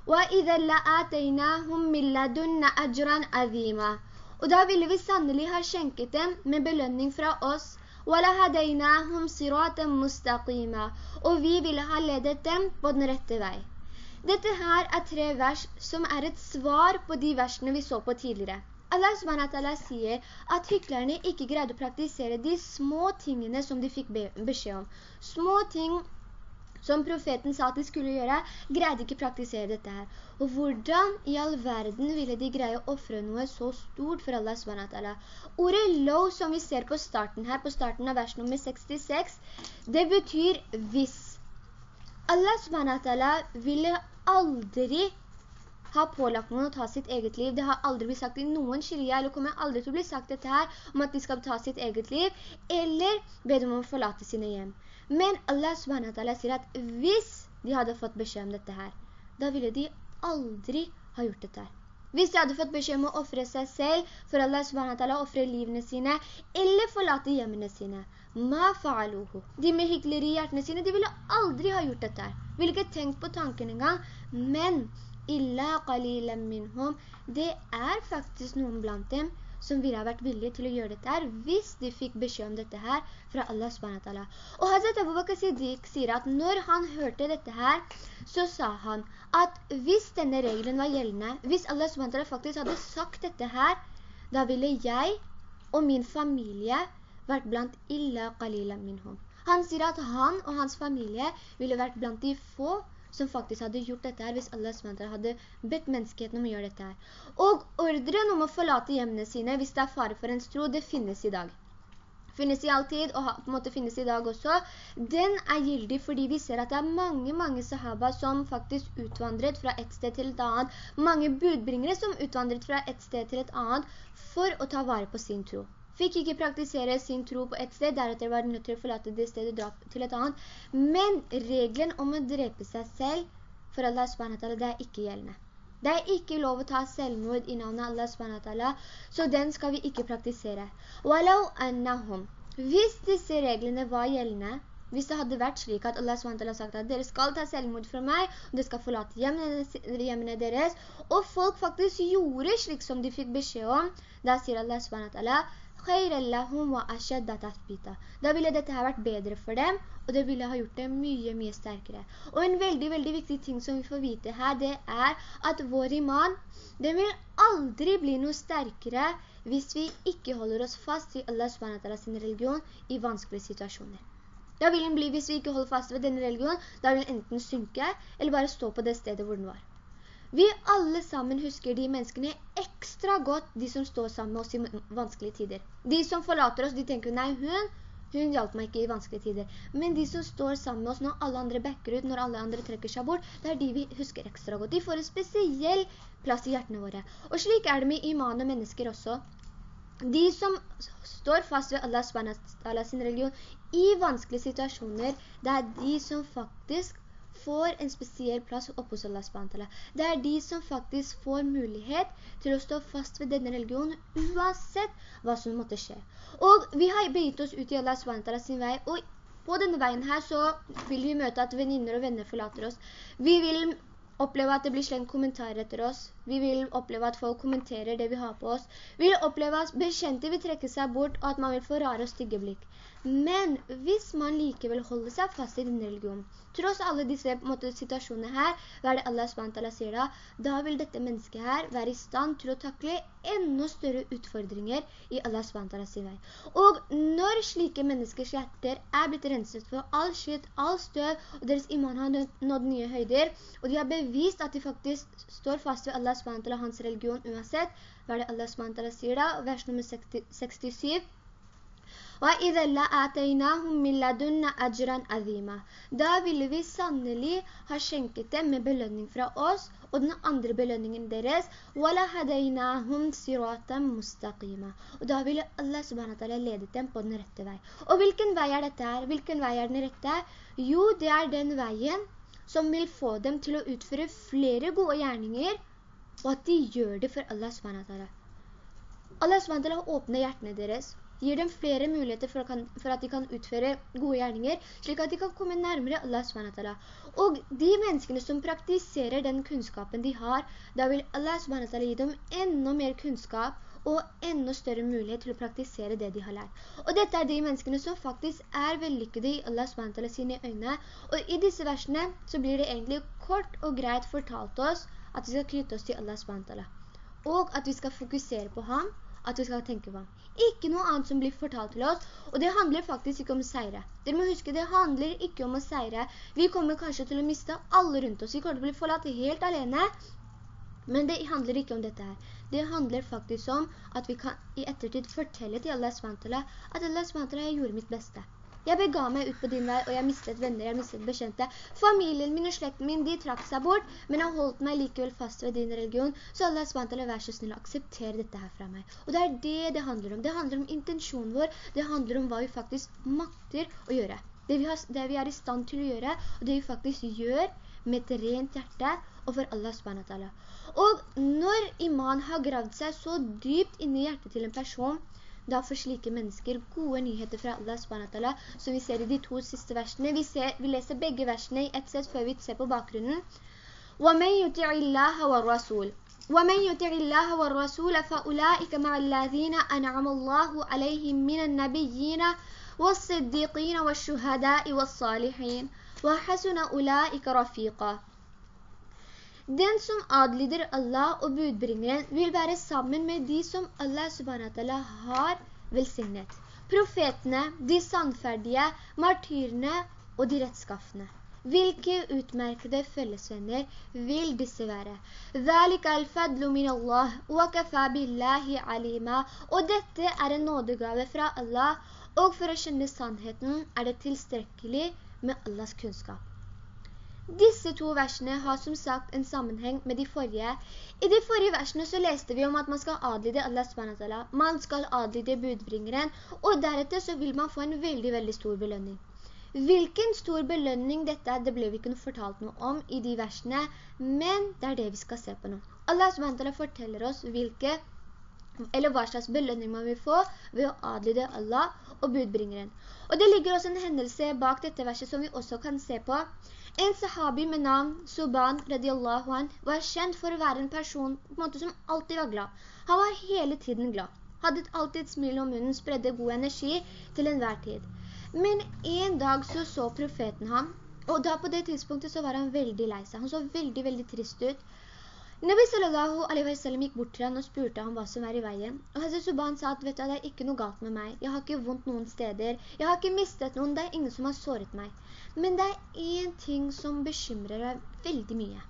وَإِذَا لَآتَيْنَاهُمْ مِنْ لَدُنَّ أَجْرًا عَظِيمًا og da ville vi sannelig ha skjenket dem med belønning fra oss. Og vi ville ha ledet dem på den rette vei. Dette her er tre vers som er et svar på de versene vi så på tidligere. Allah SWT sier at hyklerne ikke greide å praktisere de små tingene som de fikk beskjed om. Små ting som profeten sa at de skulle gjøre, greide ikke praktisere dette her. Og hvordan i all verden ville de greie å offre noe så stort for Allah SWT? Ordet «low» som vi ser på starten her, på starten av vers nummer 66, det betyr «hvis». Allah SWT ville aldri ha pålagt noen å ta sitt eget liv. Det har aldri blitt sagt i noen sharia, eller kommer aldri til å bli sagt dette her, om at de skal ta sitt eget liv, eller be dem om å forlate sine hjem. Men Allah SWT sier at hvis de hadde fått beskjed om dette her, da ville de aldri ha gjort dette her. Hvis de hadde fått beskjed om å offre seg selv for Allah subhanahu offre livene sine, eller forlate hjemmene sine, ma fa'aluhu. De med hykleri i hjertene sine, de ville aldri ha gjort dette her. Ville ikke tenkt på tanken engang, men illa qalilam minhum, det er faktisk noen blant dem som ville ha vært villige til å gjøre dette her, hvis de fikk beskjed om dette her fra Allah SWT. Og Hazret Abu Bakr Siddiq sier at når han hørte dette her, så sa han at hvis denne regelen var gjeldende, hvis Allah SWT faktisk hadde sagt dette her, da ville jeg og min familie vært blant illa qalila minhum. Han sier at han og hans familie ville vært blant de få som faktisk hadde gjort dette her, hvis Allah SWT hadde bedt menneskeheten om å gjøre dette her. Og ordren om å forlate hjemmene sine, hvis det er fare for ens tro, det finnes i dag. Finnes i all tid, og på en måte finnes i dag også. Den er gyldig fordi vi ser at det er mange, mange sahaba som faktisk utvandret fra et sted til et annet. Mange budbringere som utvandret fra et sted til et annet for å ta vare på sin tro fikk ikke praktisere sin tro på et sted, deretter var nødt til å forlate det stedet og til et annet. Men regelen om å drepe seg selv for Allah SWT, det er ikke gjeldende. Det er ikke lov å ta selvmord i navnet Allah SWT, så den skal vi ikke praktisere. Hvis disse reglene var gjeldende, hvis det hadde vært slik at Allah SWT har sagt at dere skal ta selvmord fra meg, og dere skal forlate hjemmene deres, og folk faktisk gjorde slik som de fikk beskjed om, da sier Allah SWT da ville dette her vært bedre for dem, og det ville ha gjort dem mye, mye sterkere. Og en veldig, veldig viktig ting som vi får vite her, det er at vår iman, den vil aldri bli noe sterkere hvis vi ikke holder oss fast i Allah SWT sin religion i vanskelige situasjoner. Da vil den bli, hvis vi ikke holder fast ved denne religionen, da vil den enten synke, eller bare stå på det stedet hvor den var. Vi alle sammen husker de menneskene ekstra godt, de som står sammen med oss i vanskelige tider. De som forlater oss, de tenker, nei, hun, hun hjalp meg ikke i vanskelige tider. Men de som står sammen med oss når alle andre backer ut, når alle andre trekker seg bort, det er de vi husker ekstra godt. De får en spesiell plass i hjertene våre. Og slik er det med iman og mennesker også. De som står fast ved Allah sin religion i vanskelige situasjoner, det er de som faktisk får en spesiell plass oppe hos Allah SWT. Det er de som faktisk får mulighet til å stå fast ved denne religionen uansett hva som måtte skje. Og vi har begitt oss ut i Allah SWT sin vei, og på denne veien her så vil vi møte at veninner og venner forlater oss. Vi vil oppleve at det blir slengt kommentarer etter oss. Vi vil oppleve at folk kommenterer det vi har på oss. Vi vil oppleve at bekjente vil trekke seg bort, og at man vil få rare og stygge blikk. Men hvis man likevel holder seg fast i denne religionen, tross alle disse måte, situasjonene her, hva er det Allah SWT sier da? Da vil dette mennesket her være i stand til å takle enda større utfordringer i Allah SWT sin vei. Og når slike menneskers hjerter er blitt renset for all skitt, all støv, og deres iman har nådd nye høyder, og de har bevist at de faktisk står fast ved Allah SWT og hans religion uansett, hva er det Allah SWT sier da? Vers nummer 67 Da ville vi sannelig ha skjenket dem med belønning fra oss, og den andre belønningen deres, Og da ville Allah subhanahu ledet dem på den rette vei. Og hvilken vei er dette her? Hvilken vei er den rette? Jo, det er den veien som vil få dem til å utføre flere gode gjerninger, og at de gjør det for Allah SWT. Allah SWT åpner hjertene deres, gir dem flere muligheter for, for, at de kan utføre gode gjerninger, slik at de kan komme nærmere Allah SWT. Og de menneskene som praktiserer den kunnskapen de har, da vil Allah SWT gi dem enda mer kunnskap og enda større mulighet til å praktisere det de har lært. Og dette er de menneskene som faktisk er vellykkede i Allah SWT sine øyne. Og i disse versene så blir det egentlig kort og greit fortalt oss at vi skal knytte oss til Allah SWT. Og at vi skal fokusere på ham, at vi skal tenke på ham. Ikke noe annet som blir fortalt til oss, og det handler faktisk ikke om seire. Dere må huske, det handler ikke om å seire. Vi kommer kanskje til å miste alle rundt oss. Vi kommer til å bli forlatt helt alene, men det handler ikke om dette her. Det handler faktisk om at vi kan i ettertid fortelle til Allah SWT at Allah SWT gjorde mitt beste. Jeg bega meg ut på din vei, og jeg mistet venner, jeg mistet bekjente. Familien min og slekten min, de trakk seg bort, men jeg holdt meg likevel fast ved din religion. Så Allah SWT, vær så snill, aksepter dette her fra meg. Og det er det det handler om. Det handler om intensjonen vår. Det handler om hva vi faktisk makter å gjøre. Det vi, har, det vi er i stand til å gjøre, og det vi faktisk gjør med et rent hjerte, og for Allah SWT. Og når iman har gravd seg så dypt inni hjertet til en person, da får slike mennesker gode nyheter fra Allah SWT, som vi ser i de to siste versene. Vi, ser, vi leser begge versene i ett sett før vi ser på bakgrunnen. وَمَنْ يُتِعِ اللَّهَ وَالرَّسُولِ ومن يطع الله والرسول فأولئك مع الذين أنعم الله عليهم من النبيين والصديقين والشهداء والصالحين وحسن أولئك رفيقا den som adlyder Allah og budbringeren vil være sammen med de som Allah subhanahu har velsignet. Profetene, de sannferdige, martyrene og de rettskaffene. Hvilke utmerkede fellesvenner vil disse være? Og dette er en nådegave fra Allah, og for å kjenne sannheten er det tilstrekkelig med Allahs kunnskap. Disse to versene har som sagt en sammenheng med de forrige. I de forrige versene så leste vi om at man skal adlyde Allah SWT. Man skal adlyde budbringeren, og deretter så vil man få en veldig, veldig stor belønning. Hvilken stor belønning dette er, det ble vi ikke fortalt noe om i de versene, men det er det vi skal se på nå. Allah SWT forteller oss hvilke, eller hva slags belønning man vil få ved å adlyde Allah og budbringeren. Og det ligger også en hendelse bak dette verset som vi også kan se på. En sahabi med navn Suban radiallahu an var kjent for å være en person på en måte som alltid var glad. Han var hele tiden glad. Hadde alltid et smil om munnen, spredde god energi til enhver tid. Men en dag så så profeten ham, og da på det tidspunktet så var han veldig lei seg. Han så veldig, veldig trist ut. Nabi sallallahu alaihi wa sallam gikk bort til han og spurte ham hva som er i veien. Og Hazret Subhan sa at vet du, det er ikke noe galt med meg. Jeg har ikke vondt noen steder. Jeg har ikke mistet noen. Det er ingen som har såret meg. Men det er en ting som bekymrer deg veldig mye.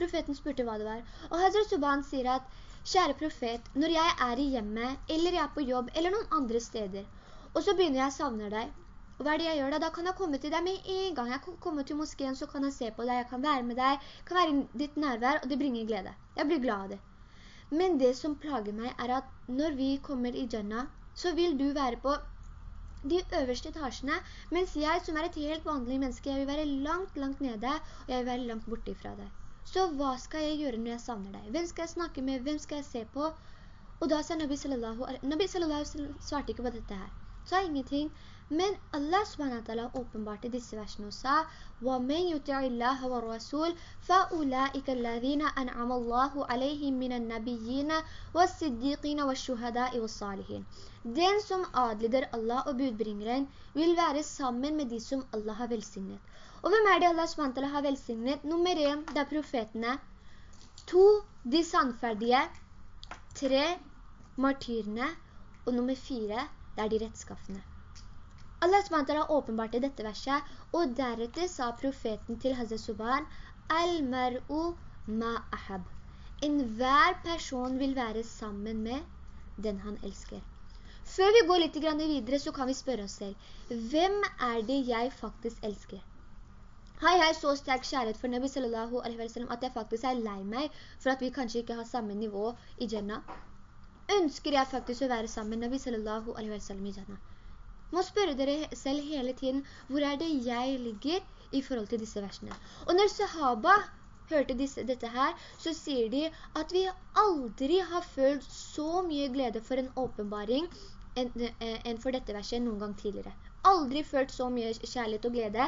Profeten spurte hva det var. Og Hazret Subhan sier at, kjære profet, når jeg er i hjemmet, eller jeg er på jobb, eller noen andre steder, og så begynner jeg å savne deg, og hva er det jeg gjør da? Da kan jeg komme til deg med en gang. Jeg kan komme til moskeen, så kan jeg se på deg, jeg kan være med deg, kan være i ditt nærvær, og det bringer glede. Jeg blir glad av det. Men det som plager meg er at når vi kommer i Jannah, så vil du være på de øverste etasjene, mens jeg som er et helt vanlig menneske, jeg vil være langt, langt nede, og jeg vil være langt borte fra deg. Så hva skal jeg gjøre når jeg savner deg? Hvem skal jeg snakke med? Hvem skal jeg se på? Og da sa Nabi sallallahu, Nabi sallallahu svarte ikke på dette her. Sa ingenting, men Allah subhanahu åpenbarte disse versene og sa وَمَنْ يُتِعِ اللَّهَ وَالرَّسُولِ فَأُولَٰئِكَ الَّذِينَ أَنْعَمَ اللَّهُ عَلَيْهِمْ مِنَ النَّبِيِّينَ وَالصِّدِّيقِينَ وَالشُّهَدَاءِ وَالصَّالِحِينَ Den som adlyder Allah og budbringeren vil være sammen med de som Allah har velsignet. Og hvem er det Allah subhanahu har velsignet? Nummer 1, det er profetene. 2, de sannferdige. 3, martyrene. Og nummer 4, det er de rettskaffene. Allah SWT har åpenbart i dette verset, og deretter sa profeten til Hazret Subhan, Al-mar'u ma'ahab. En hver person vil være sammen med den han elsker. Før vi går litt videre, så kan vi spørre oss selv, hvem er det jeg faktisk elsker? Har jeg så sterk kjærlighet for Nabi sallallahu alaihi wa sallam at jeg faktisk er lei meg for at vi kanskje ikke har samme nivå i Jannah? Ønsker jeg faktisk å være sammen med Nabi sallallahu alaihi wa sallam i Jannah? Må spørre dere selv hele tiden, hvor er det jeg ligger i forhold til disse versene? Og når sahaba hørte disse, dette her, så sier de at vi aldri har følt så mye glede for en åpenbaring enn en for dette verset noen gang tidligere. Aldri følt så mye kjærlighet og glede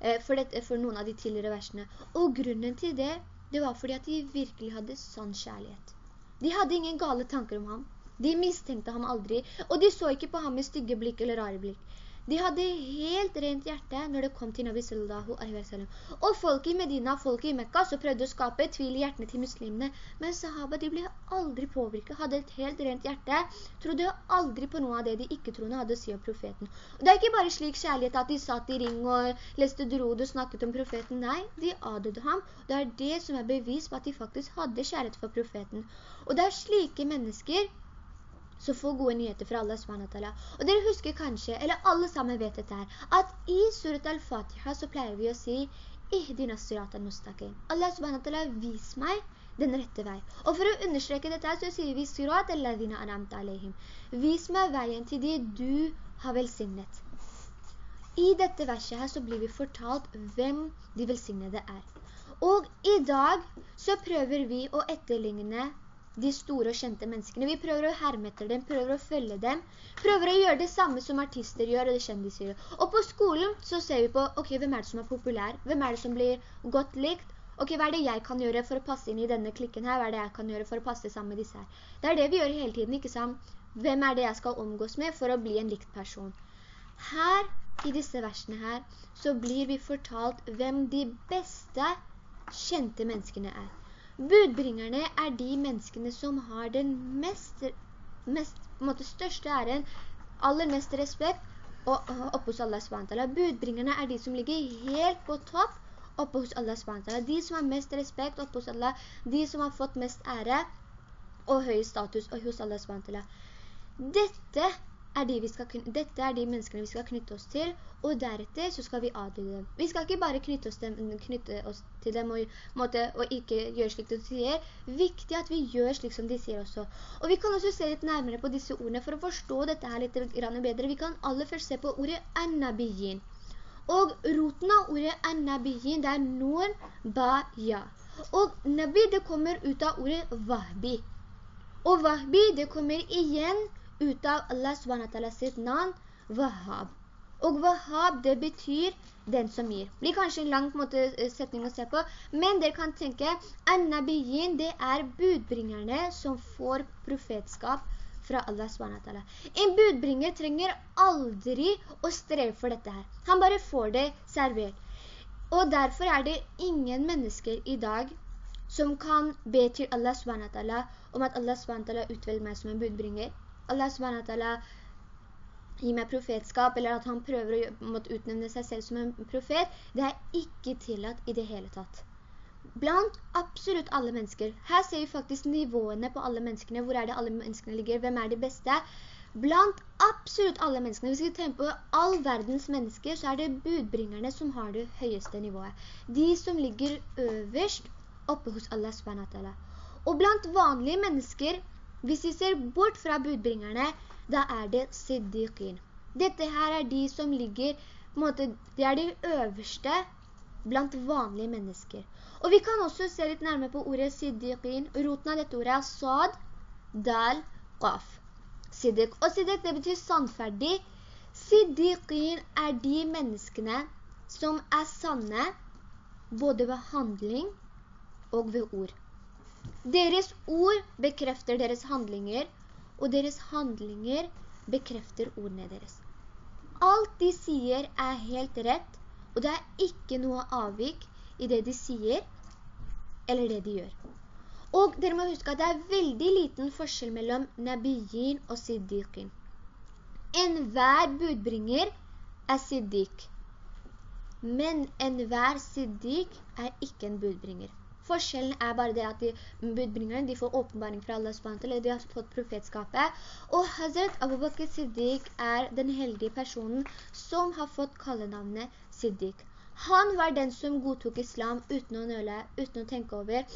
Eh, for, dette, for noen av de tidligere versene. Og grunnen til det, det var fordi at de virkelig hadde sann kjærlighet. De hadde ingen gale tanker om ham. De mistenkte ham aldri, og de så ikke på ham med stygge blikk eller rare blikk. De hadde helt rent hjerte når det kom til Nabi sallallahu alaihi wa sallam. Og folk i Medina, folk i Mekka, så prøvde å skape tvil i hjertene til muslimene. Men sahaba, de ble aldri påvirket, hadde et helt rent hjerte, trodde aldri på noe av det de ikke-troende hadde å si om profeten. Og det er ikke bare slik kjærlighet at de satt i ring og leste drod og snakket om profeten. Nei, de adede ham. Det er det som er bevis på at de faktisk hadde kjærlighet for profeten. Og det er slike mennesker så få gode nyheter fra Allah SWT. Og dere husker kanskje, eller alle sammen vet dette her, at i surat al-Fatiha så pleier vi å si «Ihdina surat al-mustaqim». Allah SWT vis meg den rette vei. Og for å understreke dette så sier vi «Surat al-Ladina anamta alayhim». Vis meg veien til de du har velsignet. I dette verset her så blir vi fortalt hvem de velsignede er. Og i dag så prøver vi å etterligne de store og kjente menneskene. Vi prøver å herme etter dem, prøver å følge dem, prøver å gjøre det samme som artister gjør det kjendiser gjør. Og på skolen så ser vi på, ok, hvem er det som er populær? Hvem er det som blir godt likt? Ok, hva er det jeg kan gjøre for å passe inn i denne klikken her? Hva er det jeg kan gjøre for å passe sammen med disse her? Det er det vi gjør hele tiden, ikke sant? Hvem er det jeg skal omgås med for å bli en likt person? Her, i disse versene her, så blir vi fortalt hvem de beste kjente menneskene er. Budbringerne er de menneskene som har den mest, mest måte, største æren, aller mest respekt oppe hos Allah SWT. Budbringerne er de som ligger helt på topp oppe hos Allah SWT. De som har mest respekt oppe hos Allah, de som har fått mest ære og høy status hos Allah SWT. Dette er de skal, dette er de menneskene vi skal knytte oss til, og deretter så skal vi adlyde dem. Vi skal ikke bare knytte oss, dem, knytte oss til dem og, måte, og ikke gjøre slik de sier. Viktig at vi gjør slik som de sier også. Og vi kan også se litt nærmere på disse ordene for å forstå dette her litt bedre. Vi kan aller først se på ordet «annabiyin». Og roten av ordet «annabiyin» det er «noen ba-ja». Og nabi det kommer ut av ordet «vahbi». Og «vahbi» det kommer igjen ut av Allah SWT sitt navn, Wahab. Og Wahab, det betyr den som gir. Det blir kanskje en lang måte, eh, setning å se på, men dere kan tenke, An-Nabiyin, det er budbringerne som får profetskap fra Allah SWT. En budbringer trenger aldri å streve for dette her. Han bare får det servert. Og derfor er det ingen mennesker i dag som kan be til Allah SWT om at Allah SWT utvelger meg som en budbringer. Allah SWT gir meg profetskap, eller at han prøver å utnevne seg selv som en profet, det er ikke tillatt i det hele tatt. Blant absolutt alle mennesker, her ser vi faktisk nivåene på alle menneskene, hvor er det alle menneskene ligger, hvem er de beste? Blant absolutt alle menneskene, hvis vi tenker på all verdens mennesker, så er det budbringerne som har det høyeste nivået. De som ligger øverst oppe hos Allah SWT. Og blant vanlige mennesker hvis vi ser bort fra budbringerne, da er det siddiqin. Dette her er de som ligger, måte, det er de øverste blant vanlige mennesker. Og vi kan også se litt nærmere på ordet siddiqin. Roten av dette ordet er sad, dal, qaf. Siddiq. Og siddiq det betyr sannferdig. Siddiqin er de menneskene som er sanne både ved handling og ved ord. Deres ord bekrefter deres handlinger, og deres handlinger bekrefter ordene deres. Alt de sier er helt rett, og det er ikke noe avvik i det de sier, eller det de gjør. Og dere må huske at det er veldig liten forskjell mellom nabiyin og siddiqin. En hver budbringer er siddiq, men en hver siddiq er ikke en budbringer. Forskjellen er bare det at de budbringerne, de får åpenbaring fra Allah SWT, eller de har fått profetskapet. Og Hazret Abu Bakr Siddiq er den heldige personen som har fått kallenavnet Siddiq. Han var den som godtok islam uten å nøle, uten å tenke over,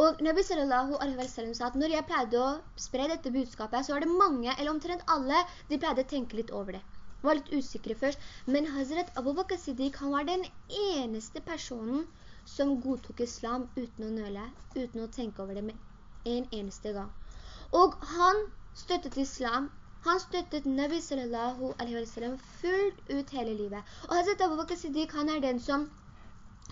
og Nabi sallallahu alaihi wa sallam sa at når jeg pleide å spre dette budskapet, så var det mange, eller omtrent alle, de pleide å tenke litt over det. Var litt usikre først. Men Hazret Abu Bakr Siddiq, han var den eneste personen som godtok islam uten å nøle, uten å tenke over det med en eneste gang. Og han støttet islam, han støttet Nabi sallallahu alaihi wa sallam fullt ut hele livet. Og Hazret Abu Bakr Siddiq, han er den som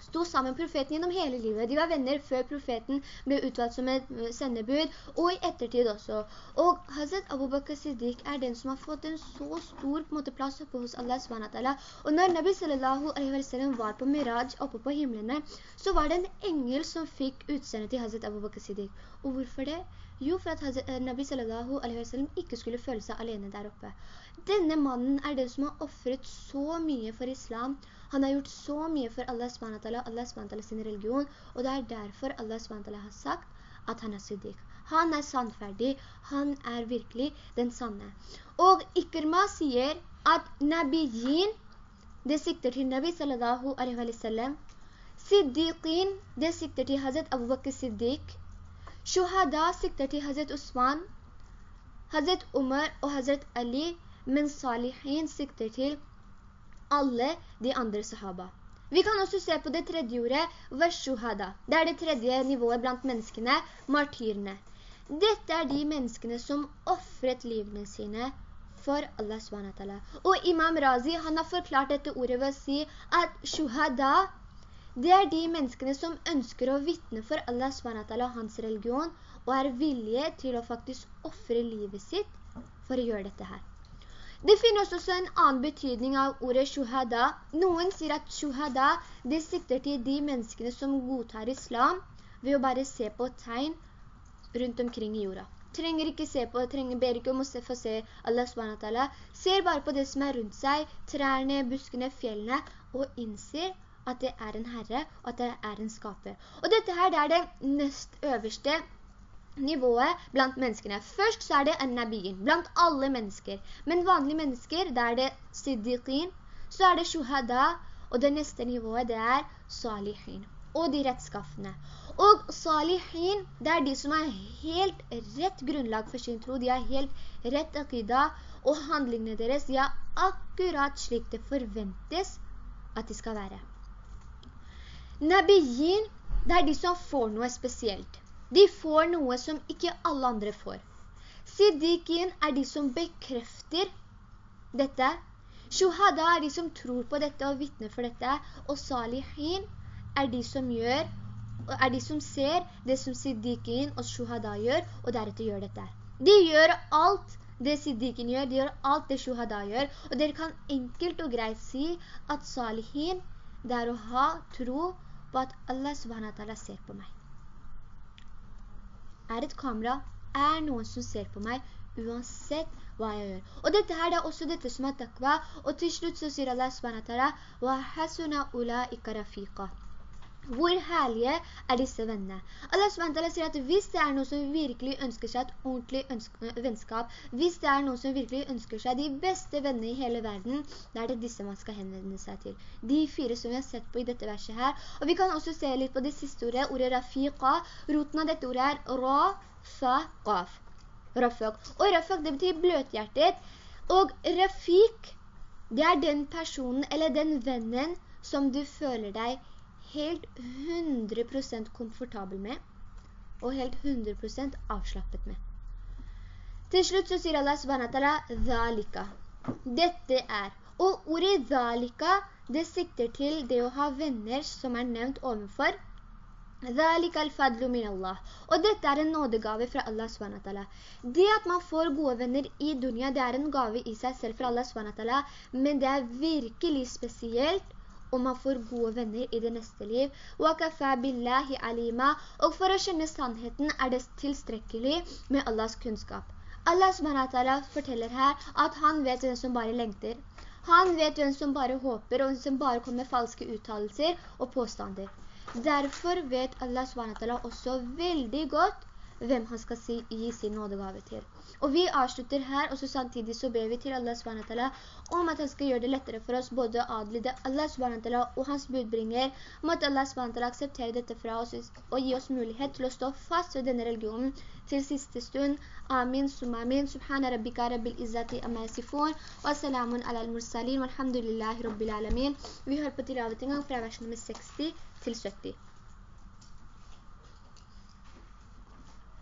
sto sammen profeten gjennom hele livet. De var venner før profeten ble utvalgt som et eh, sendebud, og i ettertid også. Og Hazret Abu Bakr Siddiq er den som har fått en så stor på måte, plass oppe hos Allah SWT. Og når Nabi sallallahu alaihi wa sallam var på Miraj oppe på himmelene, så var det en engel som fikk utsendet til Hazret Abu Bakr Siddiq. Og hvorfor det? Jo, for at eh, Nabi sallallahu alaihi wa sallam ikke skulle føle seg alene der oppe. Denne mannen er den som har offret så mye for islam, han har gjort så mye for Allah SWT, Allah SWT sin religion, og det er derfor Allah SWT har sagt at han er siddiq. Han er sannferdig, han er virkelig den sanne. Og Ikrma sier at Nabiyin, det sikter til Nabi sallallahu alaihi wa sallam, Siddiqin, det sikter til Hazret Abu Bakr Siddiq, Shuhada sikter til Hazret Usman, Hazret Umar og Hazret Ali, men Salihin sikter til alle de andre sahaba. Vi kan også se på det tredje ordet, vashuhada. Det er det tredje nivået blant menneskene, martyrene. Dette er de menneskene som offret livene sine for Allah SWT. Og Imam Razi, han har forklart dette ordet ved å si at shuhada, det er de menneskene som ønsker å vittne for Allah SWT og hans religion, og er villige til å faktisk offre livet sitt for å gjøre dette her. Det finnes også en annen betydning av ordet shuhada. Noen sier at shuhada, det sikter til de menneskene som godtar islam ved å bare se på tegn rundt omkring i jorda. Trenger ikke se på, trenger, ber ikke om å se, få se Allah SWT. Ser bare på det som er rundt seg, trærne, buskene, fjellene, og innser at det er en herre, og at det er en skaper. Og dette her, det er det nest øverste nivået blant menneskene. Først så er det an-nabien, blant alle mennesker. Men vanlige mennesker, da er det siddiqin, så er det shuhada, og det neste nivået det er salihin, og de rettskaffene. Og salihin, det er de som har helt rett grunnlag for sin tro, de har helt rett akida, og handlingene deres, de er akkurat slik det forventes at de skal være. Nabiyin, det er de som får noe spesielt. De får noe som ikke alle andre får. Siddiqin er de som bekrefter dette. Shuhada er de som tror på dette og vittner for dette. Og salihin er de som gjør, er de som ser det som Siddiqin og Shuhada gjør, og deretter gjør dette. De gjør alt det Siddiqin gjør, de gjør alt det Shuhada gjør, og dere kan enkelt og greit si at salihin, det er å ha tro på at Allah subhanahu ser på meg er et kamera, er noen som ser på meg, uansett hva jeg gjør. Og dette her, er også dette som er takva, og til slutt så sier Allah subhanahu «Wa hasuna ulaika rafiqa». Hvor herlige er disse vennene? Allah SWT sier at hvis det er noen som virkelig ønsker seg et ordentlig vennskap, hvis det er noen som virkelig ønsker seg de beste vennene i hele verden, da er det disse man skal henvende seg til. De fire som vi har sett på i dette verset her. Og vi kan også se litt på det siste ordet, ordet rafiqa. Roten av dette ordet er ra, fa, qaf. Rafaq. Og rafaq, det betyr bløthjertet. Og rafiq, det er den personen eller den vennen som du føler deg helt 100% komfortabel med, og helt 100% avslappet med. Til slutt så sier Allah subhanahu «Dhalika». Dette er, og ordet «Dhalika» det sikter til det å ha venner som er nevnt ovenfor, «Dhalika al-fadlu min Allah». Og dette er en nådegave fra Allah subhanahu Det at man får gode venner i dunya, det er en gave i seg selv fra Allah subhanahu men det er virkelig spesielt og man får gode venner i det neste liv. Og for å skjønne sannheten er det tilstrekkelig med Allahs kunnskap. Allah SWT forteller her at han vet hvem som bare lengter. Han vet hvem som bare håper, og hvem som bare kommer med falske uttalelser og påstander. Derfor vet Allah SWT også veldig godt hvem han skal si, gi sin nådegave til. Og vi avslutter her, og så samtidig så ber vi til Allah SWT om at han skal gjøre det lettere for oss, både å adlyde Allah SWT og hans budbringer, om at Allah SWT aksepterer dette fra oss og gi oss mulighet til å stå fast ved denne religionen til siste stund. Amin, summa amin. Subhana rabbika rabbil izzati amma yasifun. Wa salamun ala al-mursalin. Walhamdulillahi rabbil alamin. Vi hører på tilavet en gang fra vers nummer 60 til 70.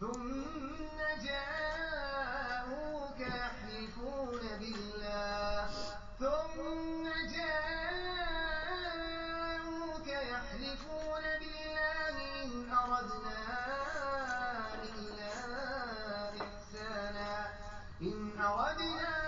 ثم ثم جاءوك يحلفون بالله إن أردنا إلا إحسانا إن أردنا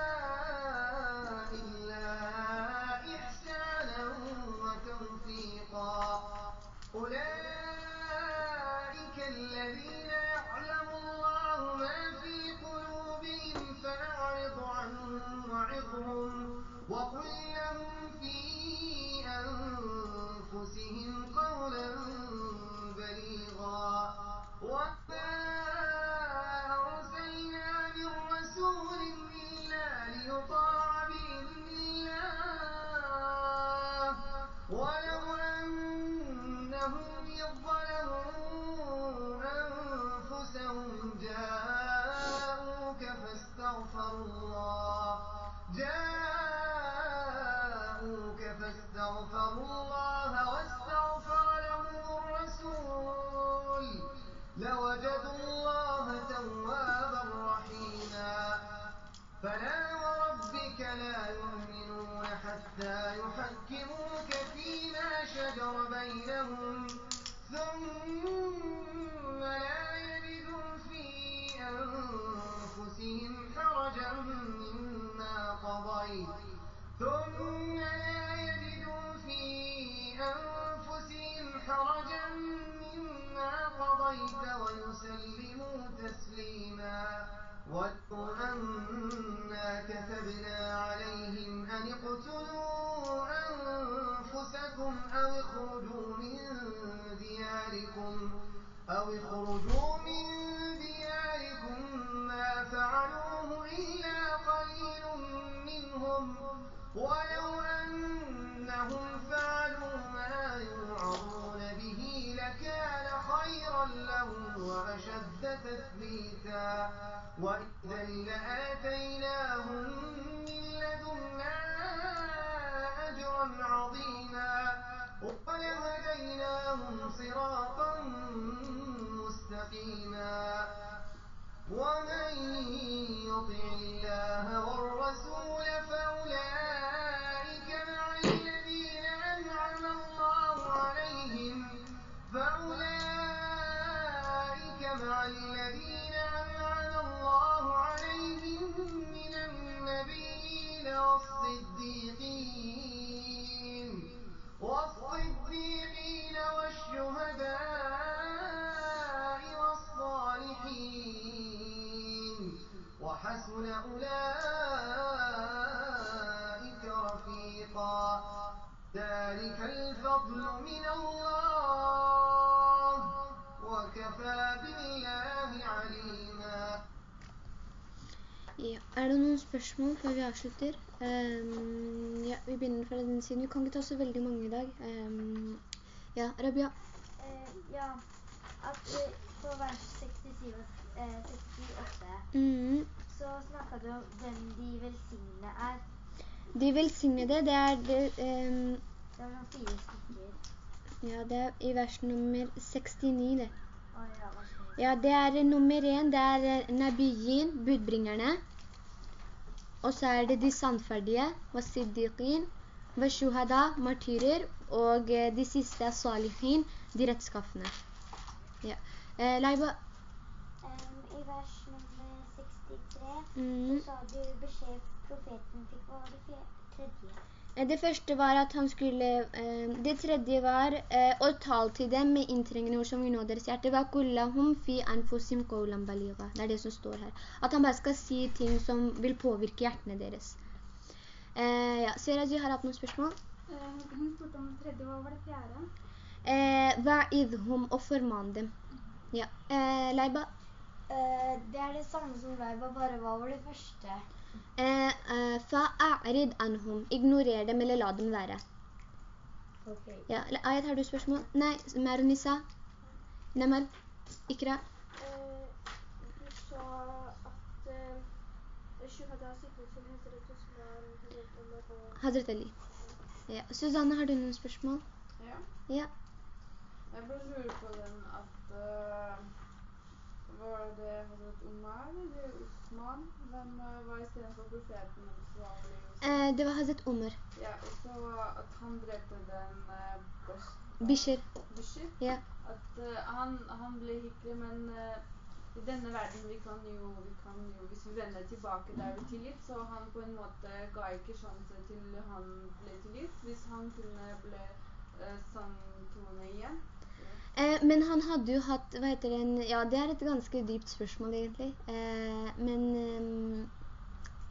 لهم وأشد تثبيتا وإذا لآتيناهم من لدنا أجرا عظيما ولهديناهم صراطا مستقيما ومن يطع الله والرسول فأولئك والصديقين والشهداء والصالحين وحسن أولئك رفيقا. ذلك الفضل من الله وكفى بالله Ja, er det noen spørsmål før vi avslutter? Um, ja, vi begynner fra den siden. Vi kan ikke ta så veldig mange i dag. Um, ja, Rabia. Uh, ja, at eh, på vers 67 og eh, 68 Mm. så snakket du om hvem de velsignede er. De velsignede, det er det, um, Det er noen fire stykker. ja, det er i vers nummer 69 det. Å ja, Ja, det er nummer en, det er eh, Nabiyin, budbringerne. Og så er det de sannferdige, wa siddiqin, martyrer, og eh, de siste er salihin, de rettskaffene. Ja. Eh, Leiba, Um, I vers nummer 63 mm, så sa du beskjed profeten fikk. Hva var det tredje? eh, det første var at han skulle, eh, det tredje var eh, å tale til dem med inntrengende ord som vi nå deres hjerte. var kullahum fi anfusim qawlan baligha. Det er det som står her. At han bare skal si ting som vil påvirke hjertene deres. Eh, ja, Seraji har hatt noen spørsmål. Hun spurte om det tredje. Hva var det fjerde? Eh, Va'idhum og forman dem. Ja. Eh, Leiba. Eh, det er det samme som Leiba, bare hva var det første? Eh, eh, Fa'arid anhum. Ignorer dem eller la dem være. Ok. Ja, Ayat, har du spørsmål? Nei, Merunisa? Nemal? Ikra? du sa at uh, Shuhada sitter som Hazret Osman, Hazret Ali. Ja. Susanne, har du noen spørsmål? Ja. Ja. Jeg bare lurer på den at eh, Var det Hazrat Umar eller Usman? Hvem eh, var i stedet for profeten? Eh, det var Hazrat Umar. Ja, og så at han drepte den eh, Bishr. Bishir. Ja. At uh, han, han ble hyggelig, men uh, i denne verden vi kan, jo, vi kan jo Hvis vi vender tilbake der vi tilgitt, så han på en måte ga ikke sjanse til han ble tilgitt. Hvis han kunne ble uh, sanntroende igjen. Eh, men han hadde jo hatt, hva heter den, ja det er et ganske dypt spørsmål egentlig, eh, men ehm,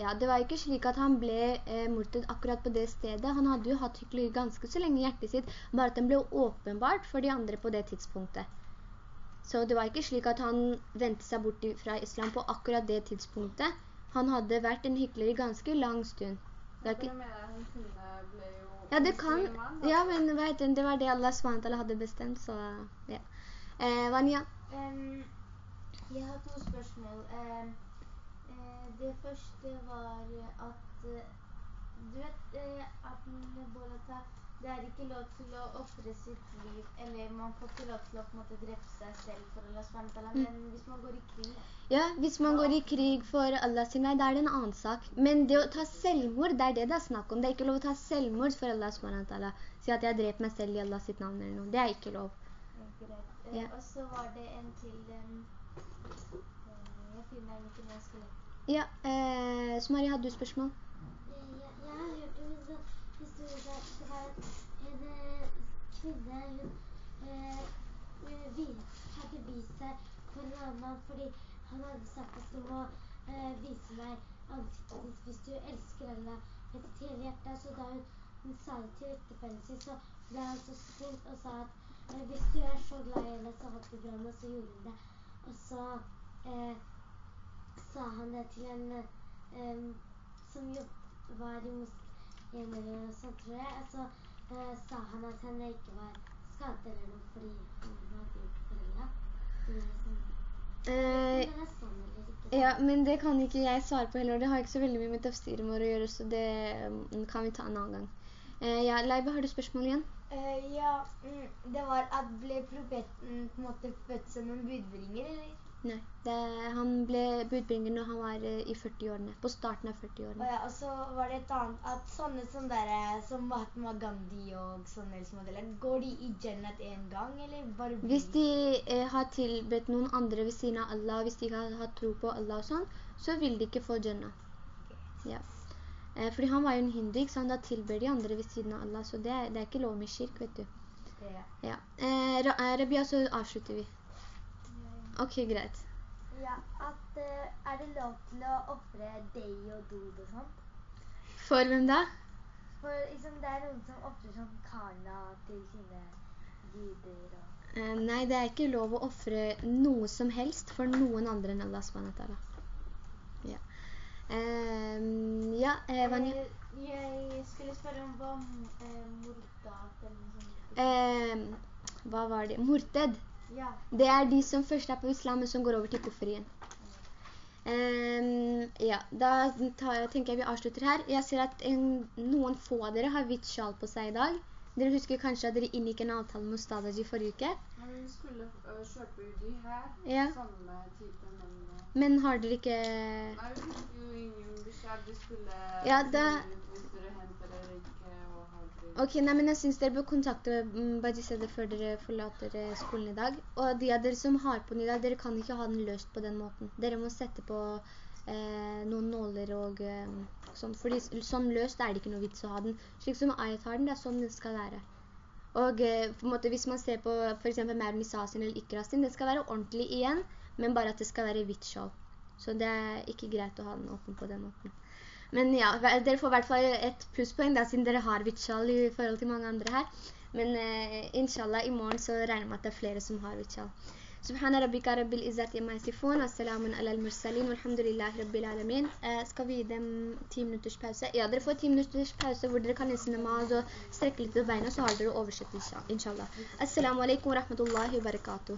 ja, det var ikke slik at han ble eh, mortet akkurat på det stedet, han hadde jo hatt hyggelig ganske så lenge i hjertet sitt, bare at den ble åpenbart for de andre på det tidspunktet. Så det var ikke slik at han ventet seg bort fra islam på akkurat det tidspunktet, han hadde vært en hykler i ganske lang stund. Det er ikke, jeg mener han kunne ble jo ja, det kan, ja, men heter den, det var det Allah SWT hadde bestemt, så ja. Eh, Vanya? Um, jeg har to spørsmål. Uh, uh, det første var at uh, du vet eh, at Bolata, det er ikke lov til å offre sitt liv, eller man får ikke lov til å på en måte drepe seg selv for Allah SWT, Mm. men hvis man går i krig, Ja, hvis man går i krig for Allah sin vei, da er det en annen sak. Men det å ta selvmord, det er det det er snakk om. Det er ikke lov å ta selvmord for Allah SWT. Si at jeg dreper meg selv i Allah sitt navn eller noe. Det er ikke lov. greit. Eh, Ja. Og så var det en til, eh, jeg finner den ikke når jeg skal. Ja, eh, Smari, hadde du spørsmål? Jeg, jeg har hørt om sånn det var en eh, kvinne, hun eh, eh, hadde vist seg for en annen mann fordi han hadde sagt at du må eh, vise meg ansiktet ditt hvis du elsker Allah med ditt hele hjerte. Så da hun, sa det til ektefellen sin, så ble han så sint og sa at eh, hvis du er så glad i henne, så hopp du brann, og så gjorde hun det. Og så eh, sa han det til en eh, som var i moskeen eller noe sånt, tror jeg. Så eh, sa han at henne ikke var skadet eller noe fordi hun hadde gjort for Det er sånn, Eh, ja, men det kan ikke jeg svare på heller. Det har ikke så veldig mye med tafsiren vår å gjøre, så det mm, kan vi ta en annen gang. Eh, ja, Leiba, har du spørsmål igjen? Eh, ja, mm, det var at ble profeten på en måte født som en budbringer, eller? Nei, det, han ble budbringer når han var eh, i 40-årene, på starten av 40-årene. ja, og så var det et annet, at sånne som der, eh, som Mahatma Gandhi og sånne helsemodeller, går de i Jannat en gang, eller bare blir Hvis de eh, har tilbedt noen andre ved siden av Allah, hvis de har hatt tro på Allah og sånn, så vil de ikke få Jannah. Ja. Eh, fordi han var jo en hindu, ikke sant? Da tilber de andre ved siden av Allah, så det, det er ikke lov med kirk, vet du. Ja. Ja. Eh, eh, Rabia, så avslutter vi. Ok, greit. Ja, at uh, er det lov til å offre deg og dod og sånt? For hvem da? For liksom, det er noen som offrer sånn karna til sine guder og... Uh, nei, det er ikke lov å offre noe som helst for noen andre enn Allah SWT. Ja. Ehm, ja, eh, Vanya. Jeg skulle spørre om hva eh, mordat eller noe sånt. Hva var det? Murted. Ja. Det er de som først er på islam, men som går over til kuffer igjen. Ehm, ja, da tar, tenker jeg vi avslutter her. Jeg ser at en, noen få av dere har hvitt sjal på seg i dag. Dere husker kanskje at dere inngikk en avtale med Ustadaji forrige uke. Han skulle uh, kjøpe UDI her, Ja. samme type, men Uh, Men har dere ikke... Nei, vi fikk jo ingen beskjed. vi skulle Ja, da- hvis dere henter dere ikke. Ok, nei, men jeg synes dere bør kontakte mm, Bajisede før dere forlater eh, skolen i dag. Og de av dere som har på den i dag, dere kan ikke ha den løst på den måten. Dere må sette på eh, noen nåler og eh, sånn, fordi sånn løst er det ikke noe vits å ha den. Slik som Ayat har den, det er sånn den skal være. Og eh, måte, hvis man ser på for eksempel Mermisa sin eller Ikra sin, den skal være ordentlig igjen, men bare at det skal være hvitt skjold. Så det er ikke greit å ha den åpen på den måten. Men ja, dere får i hvert fall et plusspoeng da, siden dere har Vichal i forhold til mange andre her. Men uh, inshallah, i morgen så regner vi at det er flere som har Vichal. Subhana rabbika rabbil izzati amma yasifun wa salamun ala al-mursalin walhamdulillahi rabbil alamin. Eh, skal vi gi dem 10 minutters pause? Ja, dere får 10 minutters pause hvor dere kan lese namaz og strekke litt ut beina, så har dere oversettelse, inshallah. Assalamu alaikum wa rahmatullahi wa barakatuh.